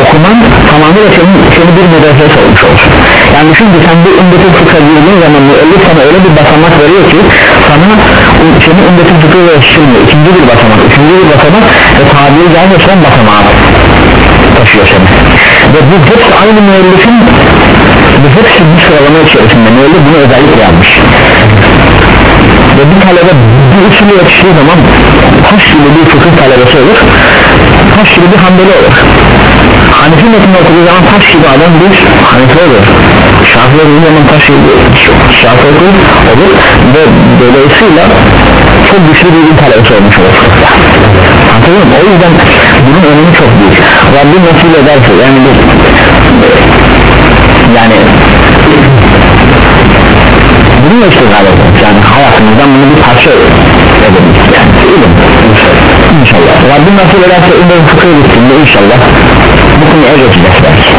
okuman tamamıyla senin, seni bir medreseye olmuş olur. Yani düşün ki sen bir Umdetül fıkıh girdiğin zaman müellif sana öyle bir basamak veriyor ki sana seni Umdetül fıkıh yetiştirmiyor ikinci bir basamak üçüncü bir basamak ve tabiri caizse son basamağı taşıyor seni ve bu hepsi aynı müellifin bu hepsi bir sıralama içerisinde müellif bunu özellikle yapmış. Ve bir talebe bir usulü yetiştiği zaman taş gibi bir fıkıh talebesi olur. Taş gibi bir hanbeli olur. Hanefi metni okuduğu zaman taş gibi adam bir Hanefi olur. Şafi olduğu zaman taş gibi Şafi olur, olur ve dolayısıyla çok güçlü bir ilim talebesi olmuş olur. Anladın mı? O yüzden bunun önemi çok büyük. Rabbim nasıl ederse yani bir yani bununla iştigal edeceğiz yani hayatımızdan bunu bir parça edelim yani ilim inşallah. Rabbim nasıl ederse ümmet fıkıh bittiğinde inşallah. Bu konuya geçeceğiz belki.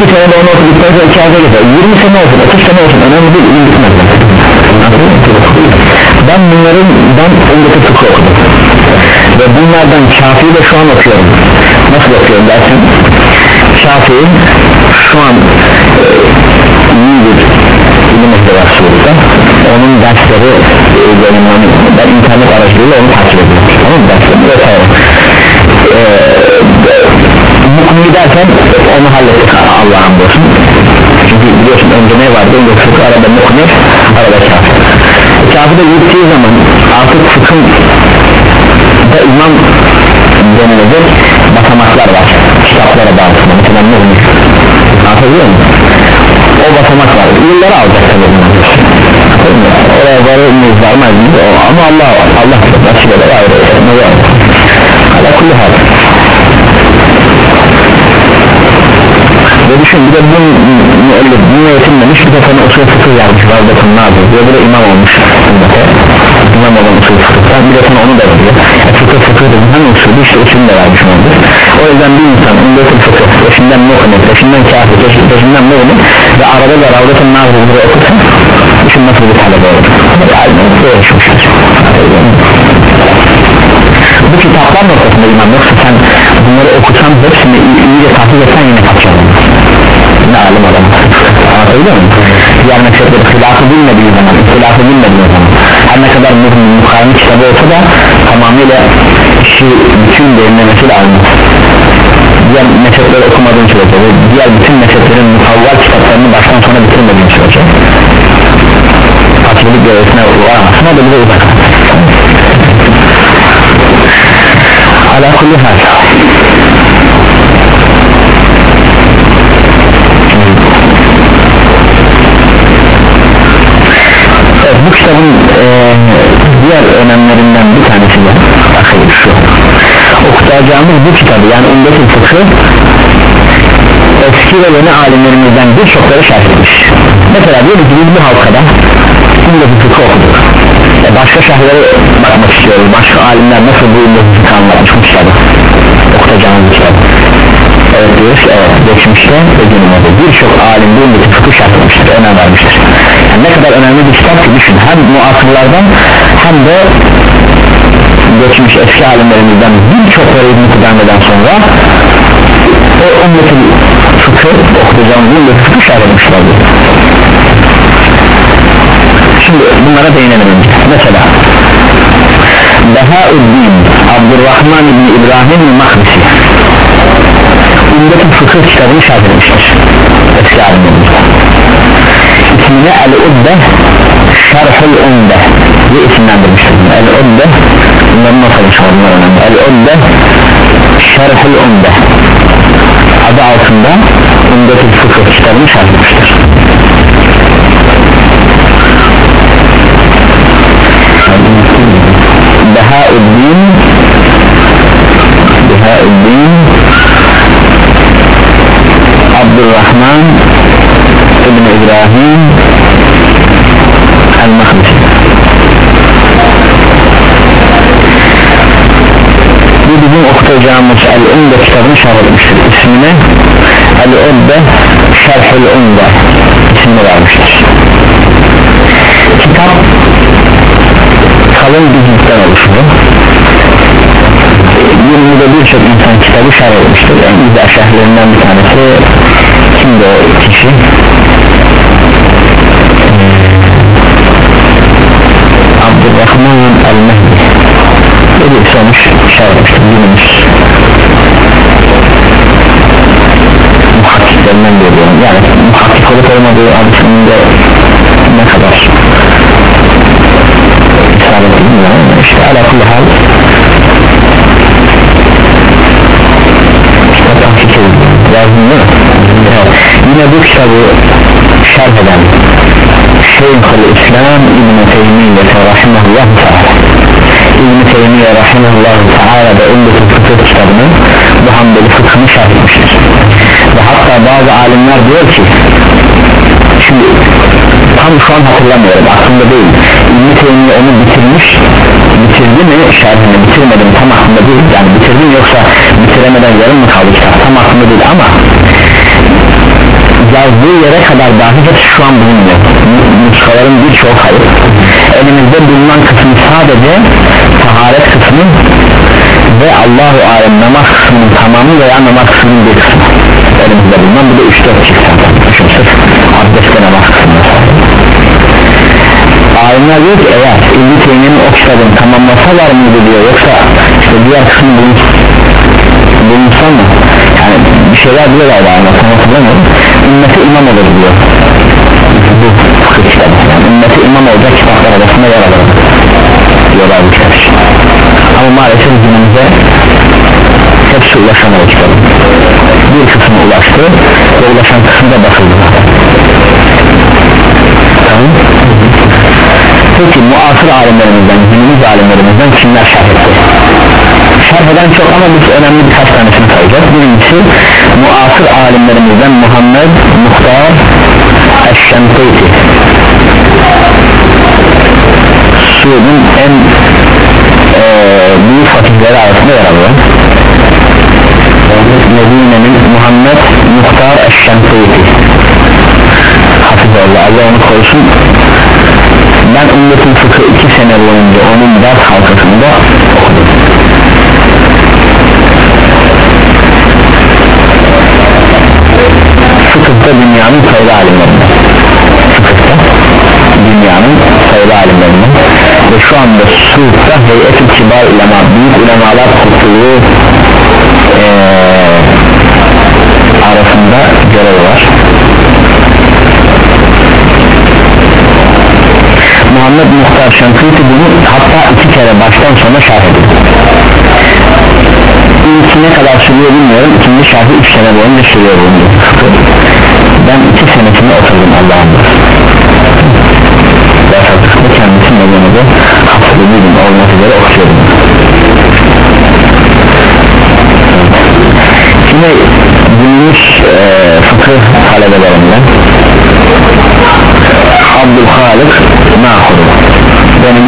Bir sene de onu okuduktan sonra iki ayda geçer. 20 sene olsun 30 sene olsun. Önemli değil ilim bitmez ben bunların ben öndeki fıkıh okudum ve bunlardan Şafii'yi de şu an okuyorum. Nasıl okuyorum dersin? Şafii şu an e, iyi bir ilim ehli var Suud'da onun dersleri e, yayınlanı ben internet aracılığıyla onu takip ediyorum. Tamam mı? Derslerini vesaire. E, Mukmi derken onu hallettik Allah'a hamdolsun çünkü biliyorsun önce ne vardı? Önce fıkıh arada mukmi arada kafir. Kafirde gittiği zaman artık fıkhın da imam denilecek basamaklar var. Kitaplara dağıtma mesela muhmi anlatabiliyor muyum? o basamak var. Yılları alacak tabi oraya varır mıyız varmaz mıyız ama Allah Allah nasip eder ayrı ne var hala kulli hal. Ve düşün bir de bu müellif bu eğitimlemiş bir de sana usul fıkıh yazmış. Vazgeçin nazır diyor bu da imam olmuş. ümmete imam olan usul fıkıhtan bir de sana onu da veriyor e, fıkıh fıkıh da hem usulü işte usulü de vermiş oldu o yüzden bir insan ümmetin fıkıh. Peşinden muhne peşinden kafir peşinden muhne ve arada da ravdatın nazırları okursa düşün nasıl bir talebe olur? Yani böyle bu kitaplar noktasında imam yoksa sen bunları okusan hepsini iyi, iyice tahsil etsen yine kaçacak ne alim adam anlatabiliyor muyum? diğer mezhepleri hilafı bilmediği zaman hilafı bilmediği zaman her ne kadar mukayyem kitabı olsa da tamamıyla işi bütün derinlemesi lazım diğer mezhepleri okumadığın sürece ve diğer bütün mezheplerin mukavval kitaplarını baştan sona bitirmediğin sürece hakimlik görevesine uğramazsın o da bize uzak. Ala kulli hal alimlerinden bir tanesi de akıl şu. Okutacağımız bu kitabı yani umdetin fıkhı eski ve yeni alimlerimizden birçokları şerh etmiş. Mesela diyelim ki biz bu halkada umdetin fıkhı okuduk. E başka şerhlere bakmak istiyoruz. Başka alimler nasıl bu umdetin fıkhı anlatmış bu kitabı? Okutacağımız bu kitabı. Evet diyoruz evet geçmişte ve günümüzde birçok alim bu umdetin fıkhı şerh etmiştir önem vermiştir yani ne kadar önemli bir kitap ki düşün. Hem muasırlardan hem de geçmiş eski alimlerimizden birçokları İbn-i Kudame'den sonra o ümmetin fıkı okutacağımız ümmetin fıkı şerh etmişlerdir şimdi bunlara değinelim önce. Mesela Behauddin Abdurrahman İbni İbrahim Mahdisi Ümmetin fıkıh kitabını şerh etmiştir eski alimlerimizden ismini El-Udde Şerhul Umde diye isimlendirmiştir El-Udde bunların not önemli. El-Udde Şerhul Umde. Adı altında Umdetul Fıkıh kitabını şerh okutacağımız El-Umde kitabını şerh etmiştir ismini El-Umde Şerhül Umde ismini vermiştir. Kitap kalın bir ciltten oluşuyor. Günümüzde birçok insan kitabı şerh etmiştir. En güzel şerhlerinden bir tanesi kimdi o kişi? Abdurrahman el-Mehdi. Bir sonuç şerh etmiştir. Günümüz muhakkiklerinden diyorum. Yani muhakkik olup olmadığı adısında ne kadar? İsabet bilmiyorum işte ala kulli hal. Kitap tahkik yazdım değil mi? Evet. yine bu kitabı şerh eden Şeyhül İslam İbn-i Teymiye Rahimahullah Teala. İbn-i Teymiye Rahimahullah Teala da Umdetül Fıkıh kitabını bu Hanbeli fıkhını şerh etmiştir hatta bazı alimler diyor ki şimdi tam şu an hatırlamıyorum aklımda değil. İbn-i onu bitirmiş bitirdi mi şerhini bitirmedim tam aklımda değil. Yani bitirdim yoksa bitiremeden yarım mı kaldı kitap? Tam aklımda değil ama yazdığı yere kadar dahi hepsi şu an bulunmuyor. Nuskaların birçok hayır elimizde bulunan kısmı sadece taharet kısmı ve Allahu alem namaz kısmının tamamı veya namaz kısmının bir kısmı elimizde bulunan bu da 3-4 çift düşün sırf abdestte namaz kısmı alimler diyor ki eğer İbn-i Teymiye'nin o kitabını tamamlasalar mıydı? diyor. Yoksa işte diğer kısmı bulunsa, bulunsa mı? Yani bir şeyler diyorlar da ama tam hatırlamıyorum. Ümmeti imam olur diyor. Bu fıkıh kitabı. Yani ümmeti imam olacak kitaplar arasında yer alır diyorlar bu kitap için. Ama maalesef günümüzde hepsi ulaşamadı kitabı bir kısmı ulaştı. Ve ulaşan kısmı da basıldı. Tamam. Peki muasır alimlerimizden günümüz alimlerimizden kimler şerh etti? Çok ama biz önemli birkaç tanesini sayacağız. Birincisi muasır alimlerimizden Muhammed Muhtar Eşşemteyti Suud'un en e, büyük fakirleri arasında yer alıyor Medine'nin Muhammed Muhtar Eşşemteyti Hafizallah Allah onu korusun. Ben ümmetin fıkı iki sene boyunca onun ders halkasında okudum. Fıkıhta dünyanın sayılı alimlerinden. Fıkıhta dünyanın sayılı alimlerinden. Ve şu anda Suud'da heyet-i kibar ulema büyük ulemalar topluluğu Şankıti bunu hatta iki kere baştan sona şerh ediyor İlkine kadar sürüyor bilmiyorum. İkinci şerhi üç sene boyunca sürüyor bulundu Ben iki senesini oturdum Allah'ım Yaşadıkta kendisi Medine'de haftada bir gün olmak üzere okuyordum. Şimdi günümüz e, fıkıh talebelerinden Abdülhalik Nahur'u benim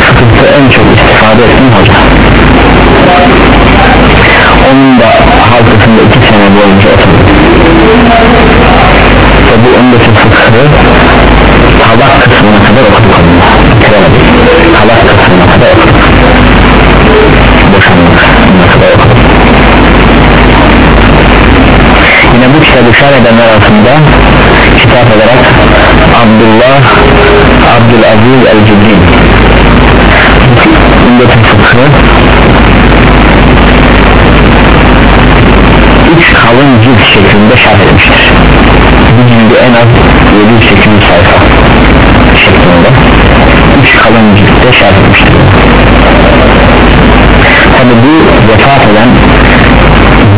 fıkıhta en çok istifade ettiğim hoca. Onun da halkasında iki sene boyunca oturdum. Ve bu öndeki fıkhı tabak kısmına kadar okuduk onunla bitiremedik tabak kısmına kadar okuduk boşanma kadar okuduk yine bu kitabı şer edenler arasında kitap olarak Abdullah Abdülaziz el-Cibrin Ümmetin fıkhı üç kalın cilt şeklinde şerh etmiştir bir cildi en az 700-800 sayfa şeklinde. Üç kalın ciltte şerh etmiştir tabi bu vefat eden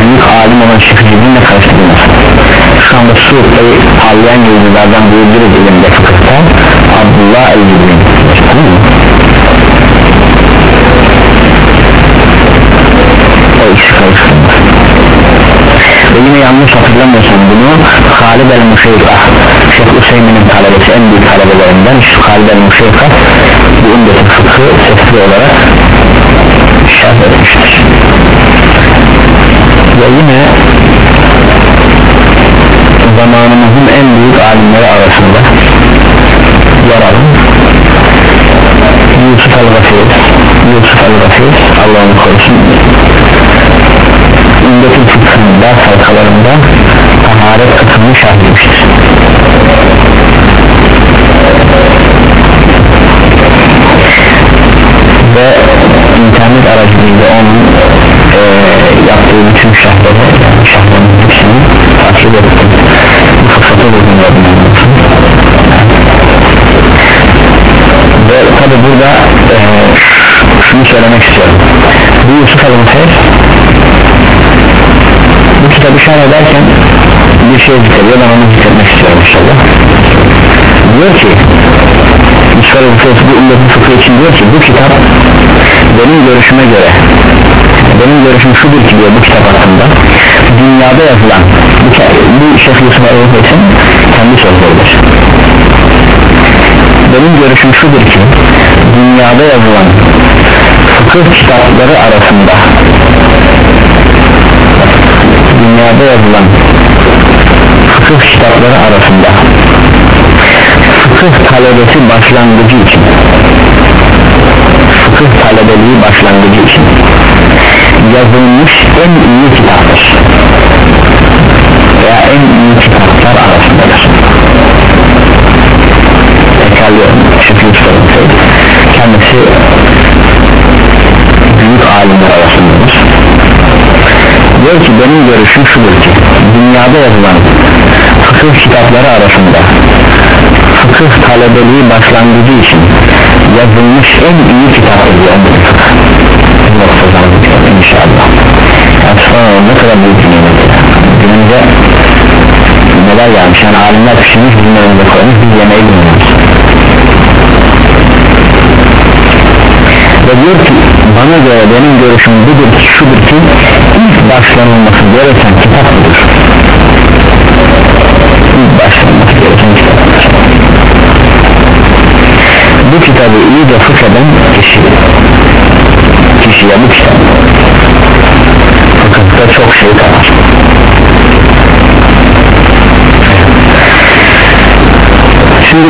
büyük alim olan Şeyh Cibrin'le karıştırılmaz şu anda Suud'da parlayan yıldızlardan diyebiliriz ilimde fıkıhta Abdullah el-Cibrin tamam mı? o ikisi karıştırılmaz ve yine yanlış hatırlamıyorsam bunu Halid el-Muşeykah Şeyh Hüseyin'in talebesi en büyük talebelerinden şu Halid el-Muşeykah bu ümmetin fıkhı sesli olarak şerh etmiştir. Ve yine zamanımızın en büyük alimleri arasında yer alan Yusuf el-Gafir Yusuf el-Gafir Allah onu korusun. Ümmetin fıkhının ders halkalarında taharet kısmını şerh etmiştir. Ve internet aracılığıyla onun e, yaptığı bütün şahları söylemek istiyorum. Bu Yusuf Al-Muhayr bu kitabı şerh ederken bir şey zikrediyor ben onu zikretmek istiyorum inşallah. Diyor ki Yusuf Al-Muhayr bu ümmetin fıkhı için diyor ki bu kitap benim görüşüme göre benim görüşüm şudur ki diyor bu kitap hakkında dünyada yazılan bu, bu Şeyh Yusuf Al-Muhayr'in kendi sözleridir. Benim görüşüm şudur ki dünyada yazılan fıkıh kitapları arasında. Dünyada yazılan fıkıh kitapları arasında. Fıkıh talebesi başlangıcı için. Fıkıh talebeliği başlangıcı için. Yazılmış en iyi kitaptır. Veya en iyi kitaplar arasındadır. Tekrarlıyorum sorumsuz kendisi büyük alimler arasındadır diyor ki benim görüşüm şudur ki dünyada yazılan fıkıh kitapları arasında fıkıh talebeliği başlangıcı için yazılmış en iyi kitaptır diyor inşallah. Yani ne kadar büyük nimet. Günümüzde neler gelmiş? Yani alimler pişirmiş bizim önümüze koymuş biz yemeği bilmiyoruz ve diyor ki bana göre benim görüşüm budur ki şudur ki ilk başlanılması gereken kitap budur. İlk başlanılması gereken kitap. Bu kitabı iyice fıkheden kişi kişiye bu kitap. Fıkıhta çok şey katar şimdi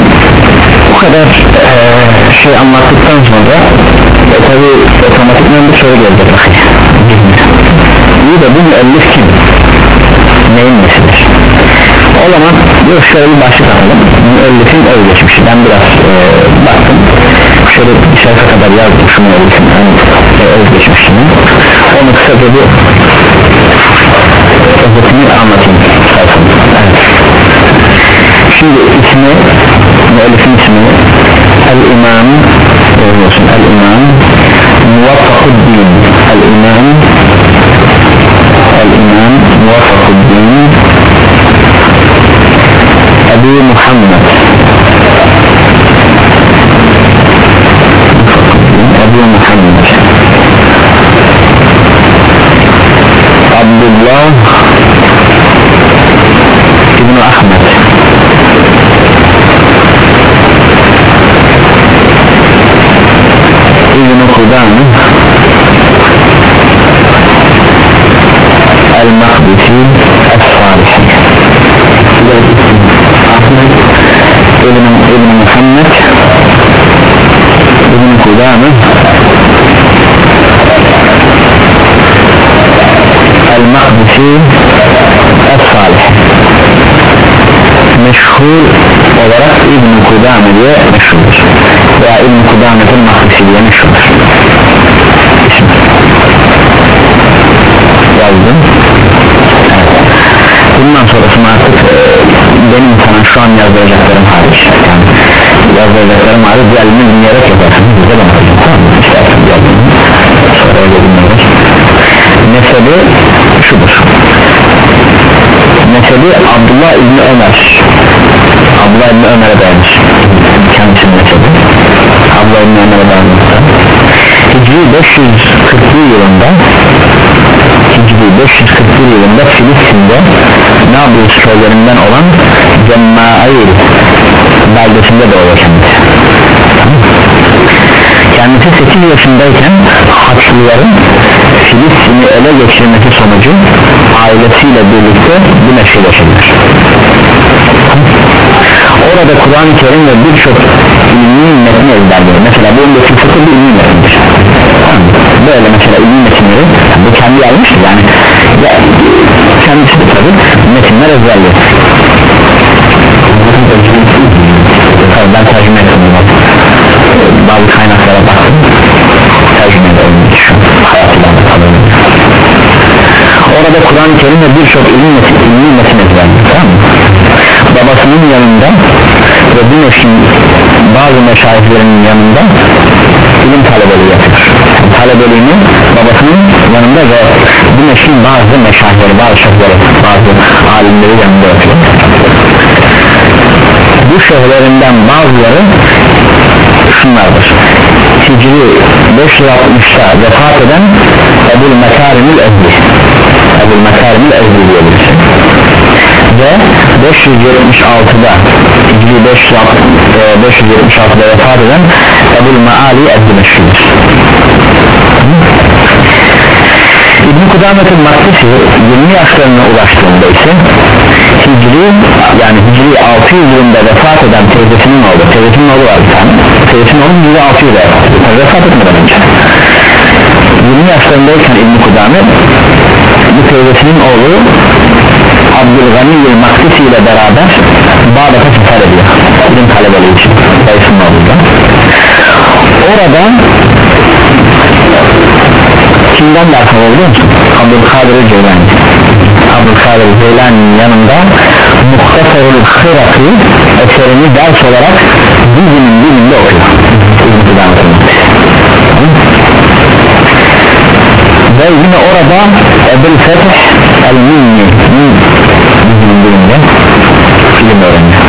bu kadar e, şey anlattıktan sonra e, tabi otomatikman bir soru gelecek iyi de bu müellif kim? Neyin nesidir? O zaman bir şöyle bir başlık alalım. Müellifin özgeçmişi ben biraz e, baktım. Şöyle bir sayfa kadar yazdım şu müellifin yani, e, özgeçmişini onu kısaca bir özetini anlatayım sayfamda şimdi ismi müellifin ismi El-İmam olsun could be makul olarak İbn-i Kudame diye meşhurdur. Veya İbn-i Kudame'nin mahdisi diye meşhurdur. İsim yazdım. Evet. bundan sonrasını artık e, benim sana şu an yazdıracaklarım hariç yani yazdıracaklarım hariç diğerlerini dinleyerek yaparsınız bize de bakacağım tamam mı? istersen yazdım. Sonra öyle dinleyerek nesebi şudur. Nesebi Abdullah İbni Ömer Abdullah İbni Ömer'e dayanır Kendisinin nesebi Abdullah İbni Ömer'e dayanır Hicri 541 yılında Hicri 541 yılında Filistin'de Nablus köylerinden olan Cemmail beldesinde doğuyor kendisi. Kendisi 8 yaşındayken Haçlıların Filistin'i ele geçirmesi sonucu ailesiyle birlikte bu neşe yaşanır orada Kur'an-ı Kerim ve birçok ilmi metni ezberliyor. Mesela bu öndeki fıkıh bir ilmi metindir böyle mesela ilmi metinleri bu kendi yazmıştır yani ya, kendisi de tabi metinler ezberliyor. Ben tercüme ettim bazı kaynaklara baktım tercüme edilmiş şu hayatıyla orada Kur'an-ı Kerim ve birçok metin, ilmi metin ezberliyor tamam mı? babasının yanında ve bu neşin bazı meşayihlerinin yanında ilim talebeliği yapıyor. Talebeliğini babasının yanında ve bu neşin bazı meşayihleri bazı şehirleri bazı alimleri yanında yapıyor. Bu şehirlerinden bazıları şunlardır Hicri 560'ta vefat eden Ebul Mekarimül Ezli Ebul Mekarimül Ezli diyebilirsin. Ve 576'da Hicri 576'da vefat eden Ebul Maali Ezdimeşki'dir İbn-i Kudamet'in Maktisi 20 yaşlarına ulaştığında ise Hicri yani Hicri 600 yılında vefat eden teyzesinin oğlu teyzesinin oğlu var bir tane teyzesinin oğlu Hicri 600 vefat ediyor vefat etmeden önce. 20 yaşlarındayken İbn-i Kudamet bu teyzesinin oğlu Abdülgani Maktisi ile beraber Bağdat'a sefer ediyor. İlim talebeliği için dayısının oğluyla orada kimden ders alıyor biliyor musun? Abdülkadir Ceylani Abdülkadir Ceylani'nin yanında Muhtasarul Hırakı eserini ders olarak dizinin dilinde okuyor. Ve yine orada Ebul Fetih El-Minni dizinin dilinde ilim öğreniyor.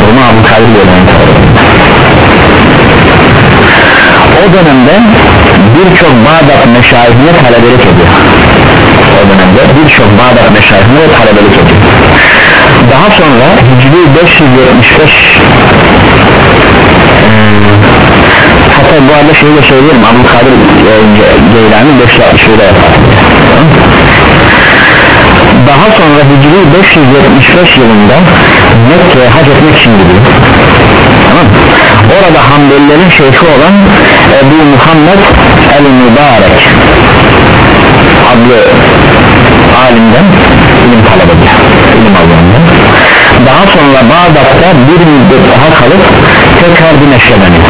Bunu Abdülkadir Ceylani o dönemde birçok Bağdat meşayihine talebelik ediyor. O dönemde birçok Bağdat meşayihine talebelik ediyor. Daha sonra Hicri 575 hatta bu arada şeyi de söyleyelim. Abdülkadir Geylani 567'de yapar daha sonra Hicri 575 yılında Mekke'ye hac etmek için gidiyor. Tamam orada Hanbelilerin şeyhi olan Ebu Muhammed el-Mübarek adlı alimden ilim talep ediyor ilim alıyorlar daha sonra Bağdat'ta bir müddet daha kalıp tekrar bir neşeleniyor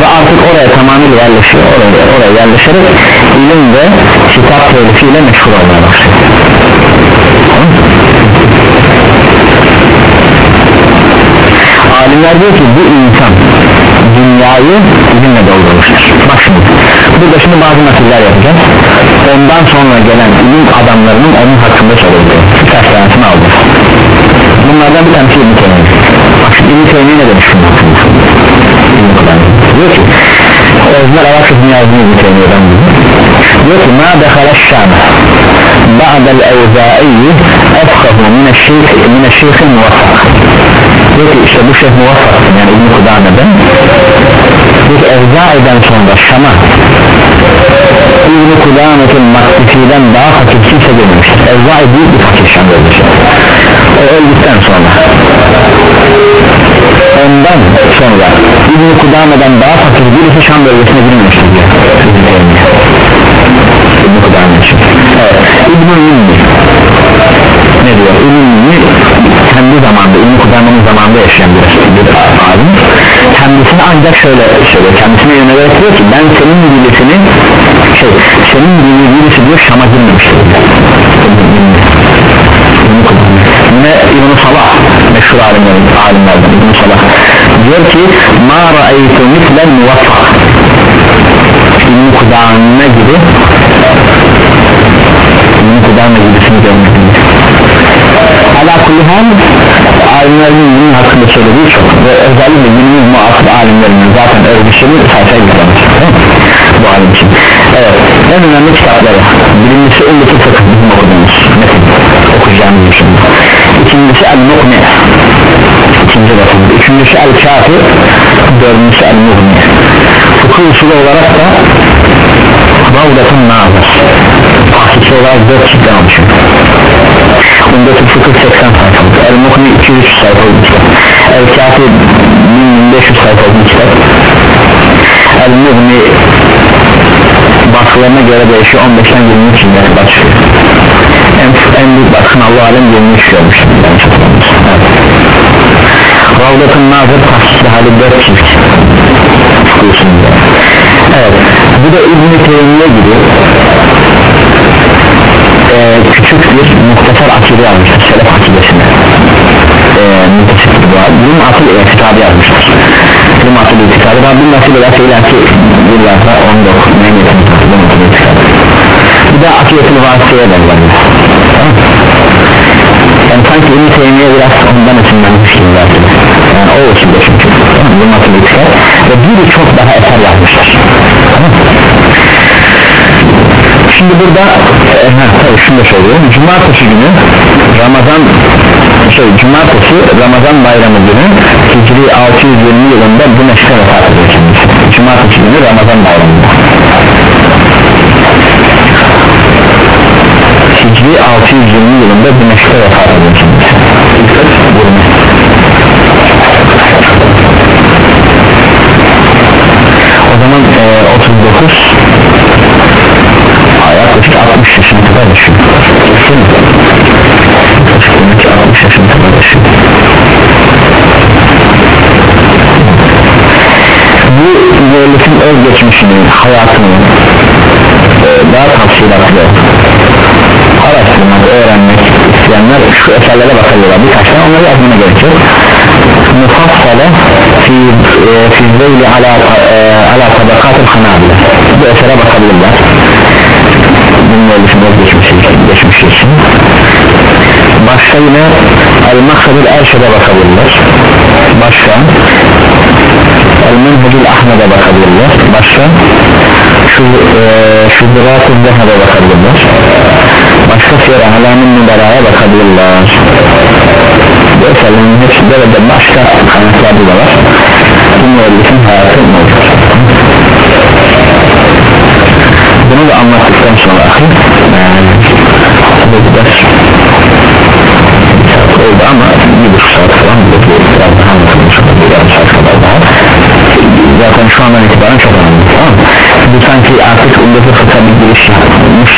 ve artık oraya tamamıyla yerleşiyor oraya, oraya yerleşerek ilim ve kitap telifiyle meşhur olmaya başlıyor. Alimler diyor ki bu insan dünyayı ilimle doldurmuştur bak şimdi burada şimdi bazı nasiller yapacağız. Ondan sonra gelen ilim adamlarının onun hakkında söylediği birkaç tanesini aldı bunlardan bir tanesi İbn-i Teymiye. Bak şimdi İbn-i Teymiye ne demiş şunun hakkında diyor ki orijinal Arapçasını yazdığını İbn-i Teymiye'den diyor ki ma dekhala şâme ba'del evzâiyyi efkahu mineşşeyhil muvaffak diyor ki işte bu şeyh muvaffaktır yani İbn-i Kudame'den diyor ki Evzai'den sonra Şam'a İbn-i Kudame'tin Maktisi'den daha fakir kimse görmemiştir Evzai büyük bir fakir Şam görmüş. O öldükten sonra ondan sonra İbn-i Kudame'den daha fakir birisi Şam bölgesine girmemiştir diyor. İbn-i Kudame için. Evet. İbn-i ne diyor? İbn-i kendi zamanda İbn-i Kudame'nin zamanında yaşayan bir, bir alim kendisine ancak şöyle söylüyor. Kendisine yönelerek diyor ki ben senin birisini şey senin gibi birisi diyor Şam'a girmemiştir yine İbn-i Salah meşhur alimler, alimlerden İbn-i Salah diyor ki ma ra'aytu mislen muvaffak İbn-i Kudame gibi İbn-i Kudame gibisini görmedim ala kullihan alimlerin bunun hakkında söylediği çok. Ve özellikle günümüz muasır alimlerinin zaten örgüsünü sayfaya gizlemiş bu alim için. Evet en önemli kitapları. Birincisi Ümmütü Fıkıh bizim okuduğumuz. Metin. Okuyacağımız şimdi şey ikincisi El-Mu'mi ikinci bakımda. Üçüncüsü El-Kafi. Dördüncüsü El-Mu'mi fıkıh usulü olarak da Bağdat'ın Nazır. Tahkiki olarak dört çift 1440 80 sayfalık El Muhni 203 sayfalık kitap El Kafi 1500 sayfalık kitap El Muhni baskılarına göre değişiyor. 15'ten 23 cümlesi başlıyor. En, en büyük baskın Allah alem 23 olmuş ben çok evet. Ravdat'ın nazır tahsisi hali 4 çift. Evet. Bu da İbn-i Teymiye gibi e, küçük bir muhtasar akide yazmıştır Selef akidesine. E, muhtasar bu bunun asıl itikadi yazmıştır bunun asıl itikadi Rabbim nasip ederse ileriki yıllarda 19 memleketin bunun asıl itikadi bir de akidetil vasıtaya benzer yani sanki İbn-i Teymiye biraz ondan esinlenmiş gibi zaten yani o içinde çünkü bunun asıl itikadi ve birçok daha eser yazmıştır Şimdi burada e, ha, tabii şunu da söylüyorum. Cumartesi günü Ramazan şey Cumartesi Ramazan bayramı günü Hicri 620 yılında bu meşte vefat ediyor kendisi Cumartesi günü Ramazan bayramında Hicri 620 yılında bu meşte vefat ediyor kendisi O zaman e, yaklaşık 60 yaşına kadar yaşıyor. Yaklaşık 60 yaşına kadar yaşıyor. Bu müellifin özgeçmişini hayatını e, daha tavsiyelatlı araştırmak, öğrenmek isteyenler şu eserlere bakabilirler. Birkaç tane onları yazmana gerek yok. Mufassale fi, e, fi zeyli ala, e, ala tabakatı hanabile. Bu esere bakabilirler bunun ölüsünde geçmişi geçmişi için başka yine el maksadır erşede bakabilirler. Başka el menhecül ahmede bakabilirler. Başka şu e, şudurat-ı zehebe bakabilirler. Başka siyer alamin mübaraya bakabilirler. Bu eserlerin hepsinde ve de başka kaynaklarda da var. Bu müellifin hayatı mevcut bunu da anlattıktan sonra ders oldu ama bir buçuk saat falan biraz daha anlatılmış oldu. Yarım saat kadar daha. Zaten şu andan itibaren çok önemli tamam bu sanki artık undaki fıkha bir giriş yapılmış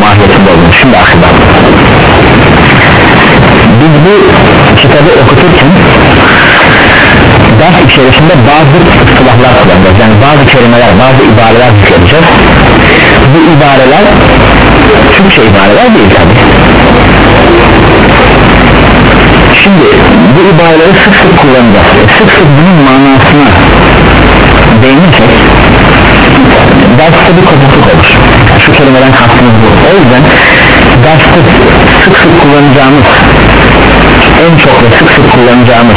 mahiyetinde olmuş şimdi ahirde biz bu kitabı okuturken ders içerisinde bazı ıslahlar kullanacağız. Yani bazı kelimeler bazı ibareler zikredeceğiz. Bu ibareler Türkçe ibareler değil tabi şimdi bu ibareleri sık sık kullanacağız. Sık sık bunun manasına değinirsek derste bir kopukluk olur. Şu kelimeden kastımız bu. O yüzden derste sık sık kullanacağımız en çok ve sık sık kullanacağımız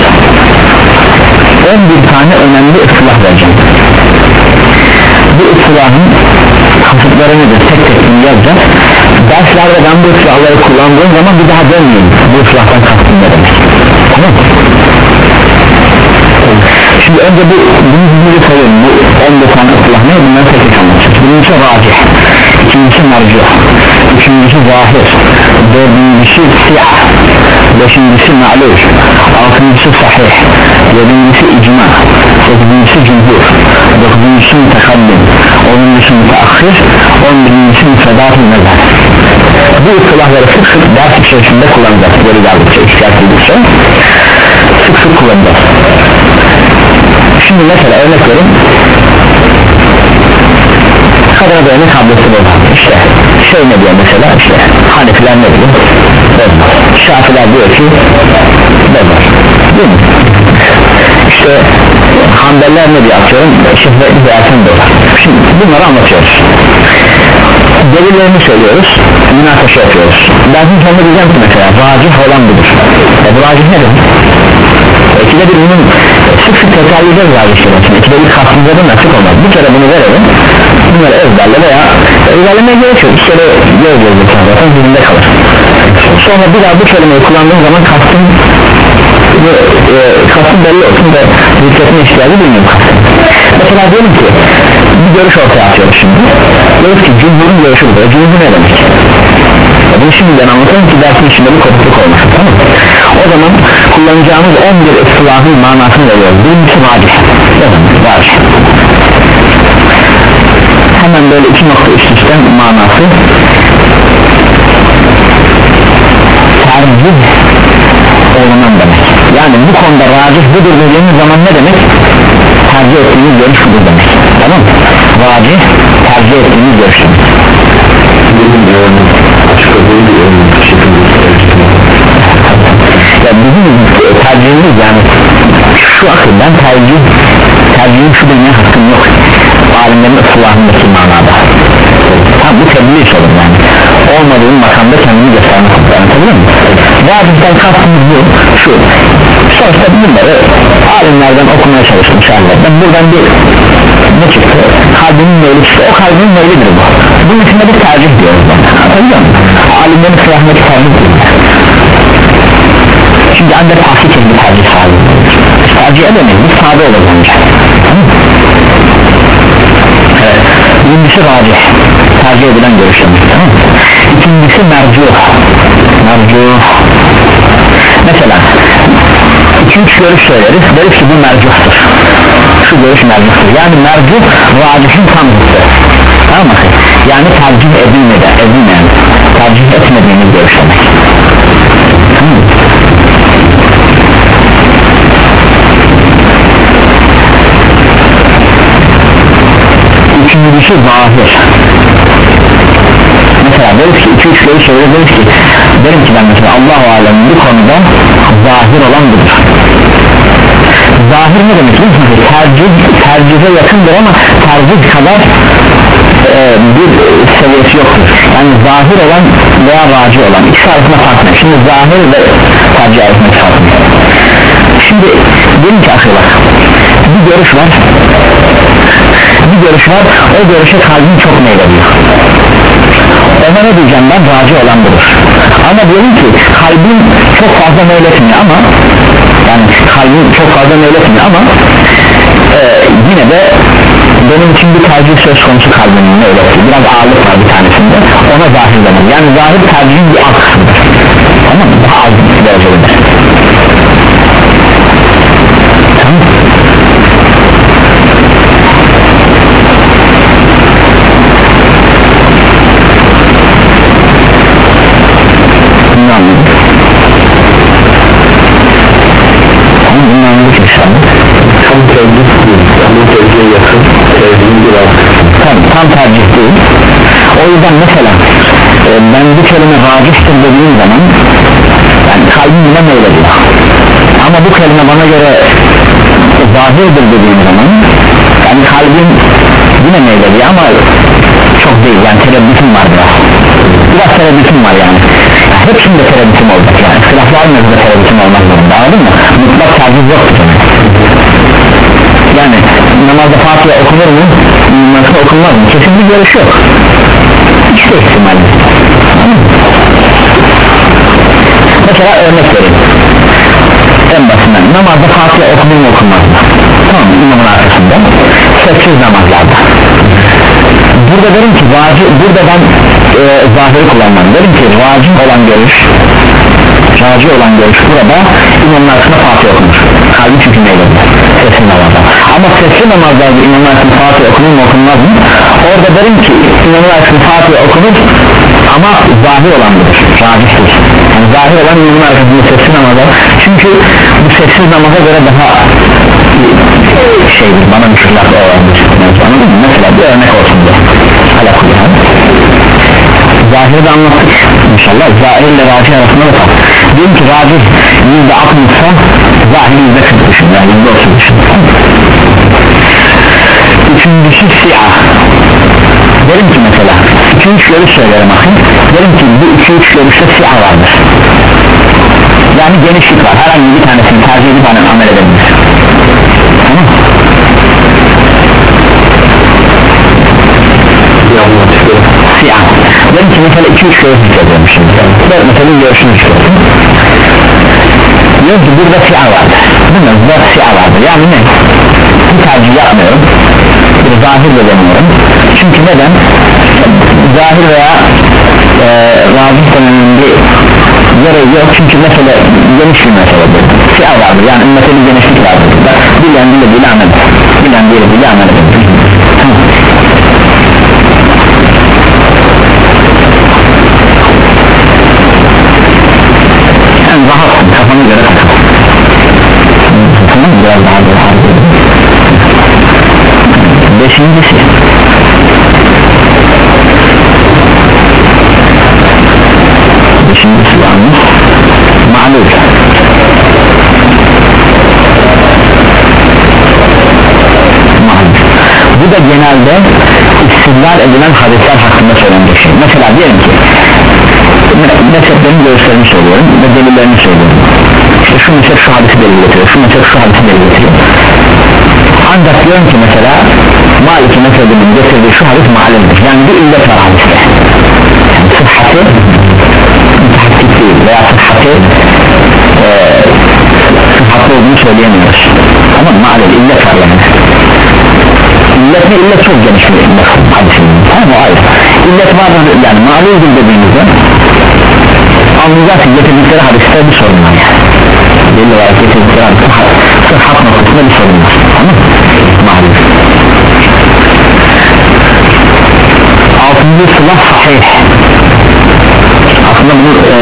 11 tane önemli ıslah vereceğim. Bu ıslahın kasıtları nedir? Tek tek yazacağız derslerde ben bu ıslahları kullandığım zaman bir daha dönmeyeyim. Bu ıslahtan kastım ne demek? Tamam. Şimdi önce bu bunu bir koyalım bu 11 tane ıslah ne? Bunları tek tek anlatacağız birincisi racih. İkincisi mercu üçüncüsü zahir. Dördüncüsü siyah. Beşincisi ma'lul. Altıncısı sahih yedincisi icma. Sekizincisi cumhur dokuzuncusu mütekallim. Onuncusu müteakhir on birincisi müfredat-ı mezhar bu ıslahları sık sık ders içerisinde kullanacağız. Geri geldikçe ihtiyaç edildikçe sık sık kullanacağız. Şimdi mesela örnek verin. Kadına dayanık ablası baba işte şey ne diyor mesela? İşte Hanefiler ne diyor? Bozmaz Şafiler diyor ki bozar değil mi? İşte Hanbeliler ne diye atıyorum? Şehvetli bir erken şimdi bunları anlatıyoruz. Delillerini söylüyoruz münakaşa yapıyoruz. Ben sonunda diyeceğim ki mesela vacih olan budur. E bu vacih nedir? ikide bir bunun sık sık tekrar edeceğiz vacihleri için ikide bir kastımızda nasip olmaz. Bir kere bunu verelim. Bunları ezberle veya ezberlemeye gerek yok. Bir kere göreceğiz zaten zihninde kalır. Sonra bir daha bu kelimeyi kullandığım zaman kastım ve e, kastım belli olsun ve dikkatine ihtiyacı duymuyorum kastım mesela diyelim ki bir görüş ortaya atıyoruz şimdi. Diyoruz ki cumhurun görüşü bu cumhur ne demek? Bunu şimdiden anlatalım ki dersin içinde bir kopukluk olmasın tamam o zaman kullanacağımız 11 ıslahın manasını veriyoruz. Birincisi vacih vacih hemen böyle iki nokta üst üste manası. Tercih olunan demek yani bu konuda racih budur dediğimiz zaman ne demek? Tercih ettiğimiz görüş budur demek. Tamam mı? Vacih tercih ettiğimiz görüş ya bizim tercihimiz yani şu akıl ben tercih tercihim şu demeye hakkım yok. Alimlerin ıslahındaki manada. Ha bu tebliğ olur yani. Olmadığım makamda kendimi göstermek. Anlatabiliyor muyum? vacipten kastımız bu şu sonuçta bunları alimlerden okumaya çalıştım şahitlerden buradan bir ne çıktı? Kalbinin meyli çıktı? O kalbinin meylidir bu? Bunun içinde bir tercih diyoruz anlatabiliyor muyum? alimlerin silahındaki tercih değil şimdi ancak tahkik bir tercih sahibi tercih edemeyiz biz sade olur bence evet. Birincisi racih tercih edilen mı? ikincisi mercuh. Mercuh. Mesela iki üç görüş söyleriz deriz ki bu mercuhtur. Şu görüş mercuhtur. Yani mercuh racihin tam tamam mı? yani tercih edilmeden edilmeyen tercih etmediğimiz görüş demek. Mı? üçüncüsü zahir mesela deriz ki iki üç şeyi söyle deriz ki derim ki ben mesela Allah-u Alem bu konuda zahir olan budur zahir ne demek biliyor musunuz? tercih, tercihe yakındır ama tercih kadar e, bir seviyesi yoktur yani zahir olan veya raci olan ikisi arasında fark ne? şimdi zahir ve tercih arasında fark ne? şimdi diyelim ki akıl bak bir görüş var bir görüş var o görüşe kalbim çok meylediyor ona ne diyeceğim ben raci olan budur. Ama diyelim ki kalbim çok fazla meyletmiyor ama yani kalbim çok fazla meyletmiyor ama e, yine de benim için bir tercih söz konusu kalbimin meyletiyor biraz ağırlık var bir tanesinde. Ona zahir denir yani zahir tercihin bir alt kısmıdır tamam mı? daha az bir derecelidir kelime racihtir dediğim zaman Yani kalbim buna meylediyor Ama bu kelime bana göre Zahirdir dediğim zaman Yani kalbim yine meylediyor ama Çok değil. Yani tereddütüm var biraz. Biraz tereddütüm var yani. Ya Hepsinde tereddütüm olacak yani. Silahlı almıyorsa tereddütüm olmaz zorunda anladın mı? Mutlak tercih yoktur yani. Namazda Fatiha okunur mu? Nasıl okunmaz mı? Kesin bir görüş yok. İkisi de Mesela örnek vereyim. En basitinden namazda Fatiha okunur mu okunmaz mı? Tamam imamın arkasında. Sessiz namazlarda. Burada derim ki vacip, burada ben e, zahiri kullanmam. Derim ki vacip olan görüş Raci olan görüş burada imamın arkasında Fatih okunur. Kalbi çünkü neyle Sesli namazda. Ama sesli namazlarda imamın arkasında Fatih okunur mu okunmaz mı? Orada derim ki imamın arkasında Fatih okunur Ama zahir olan budur Raci değil yani Zahir olan imamın arkasında sesli namazda Çünkü bu sessiz namaza göre daha şeydir bana müşkülat olan bir anladın mı? Mesela bir örnek olsun diye Hala kullanalım zahiri de anlattık. İnşallah zahir ile racih arasında da fark. Diyelim ki racih yüzde altmışsa zahir yüzde kırk düşün. Yani yüzde otuz düşün. Üçüncüsü siyah derim ki mesela iki üç görüş söylerim akım derim ki bu iki üç görüşte siyah vardır. Yani genişlik var. Herhangi bir tanesini tercih edip amel edebilir tamam. Siyah dedim ki mesela 2-3 görüş hissediyorum şimdi. Ben mesela görüşünü istiyorum diyorum ki burada siyah vardır. Bunda burada siyah vardır. Yani ne? Bir tercih yapmıyorum. Bir zahir de demiyorum çünkü neden zahir veya e, racih demenin bir gereği yok. Çünkü mesele geniş bir meseledir siyah vardır. Yani ümmete bir genişlik vardır. Bilen bile bile amel bilen bile bile amel tamam sen rahatsın kafana göre takıl tamam mı biraz daha daha beşincisi yalnız mağlup. Mağlup. Bu da genelde istidlal edilen hadisler hakkında söylenecek şey. Mesela diyelim ki mezheplerin görüşlerini söylüyorum ve delillerini söylüyorum. İşte şu mezhep şu hadisi delil şu mezhep şu hadisi delil ancak diyorum ki mesela Maliki mezhebinin getirdiği şu hadis mahallendir yani bir illet var hadiste. Yani sıhhati veya sıhhati e, sıhhatli olduğunu söyleyemiyoruz ama mahallel illet var yani illet ne illet çok geniş bir illet hadisin tamam o ayrı illet vardır yani malumdur dediğimizde anlayacağız getirdikleri hadiste bir sorun var belli olarak getirdikleri hadiste sıhhat noktasında bir sorun var tamam malum altıncı sılah sahih aslında bunu e,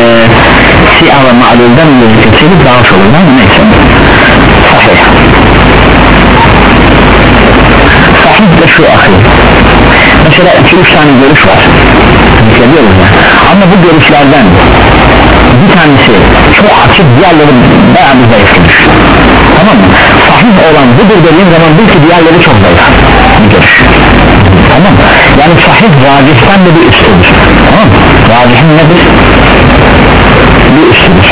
siyah ve ma'lulden gözüketseydik daha hoş olur. Ama neyse. Sahih. Sahih de şu akıl. Mesela 2-3 tane görüş var. Görüyoruz ya ama bu görüşlerden bir tanesi çok açık diğerleri bayağı bir zayıf görüş tamam mı? Sahih olan budur dediğim zaman bil ki diğerleri çok zayıf. Bir görüş. Tamam yani sahih racihten de bir üstüdür tamam mı? Racihin nedir bir mı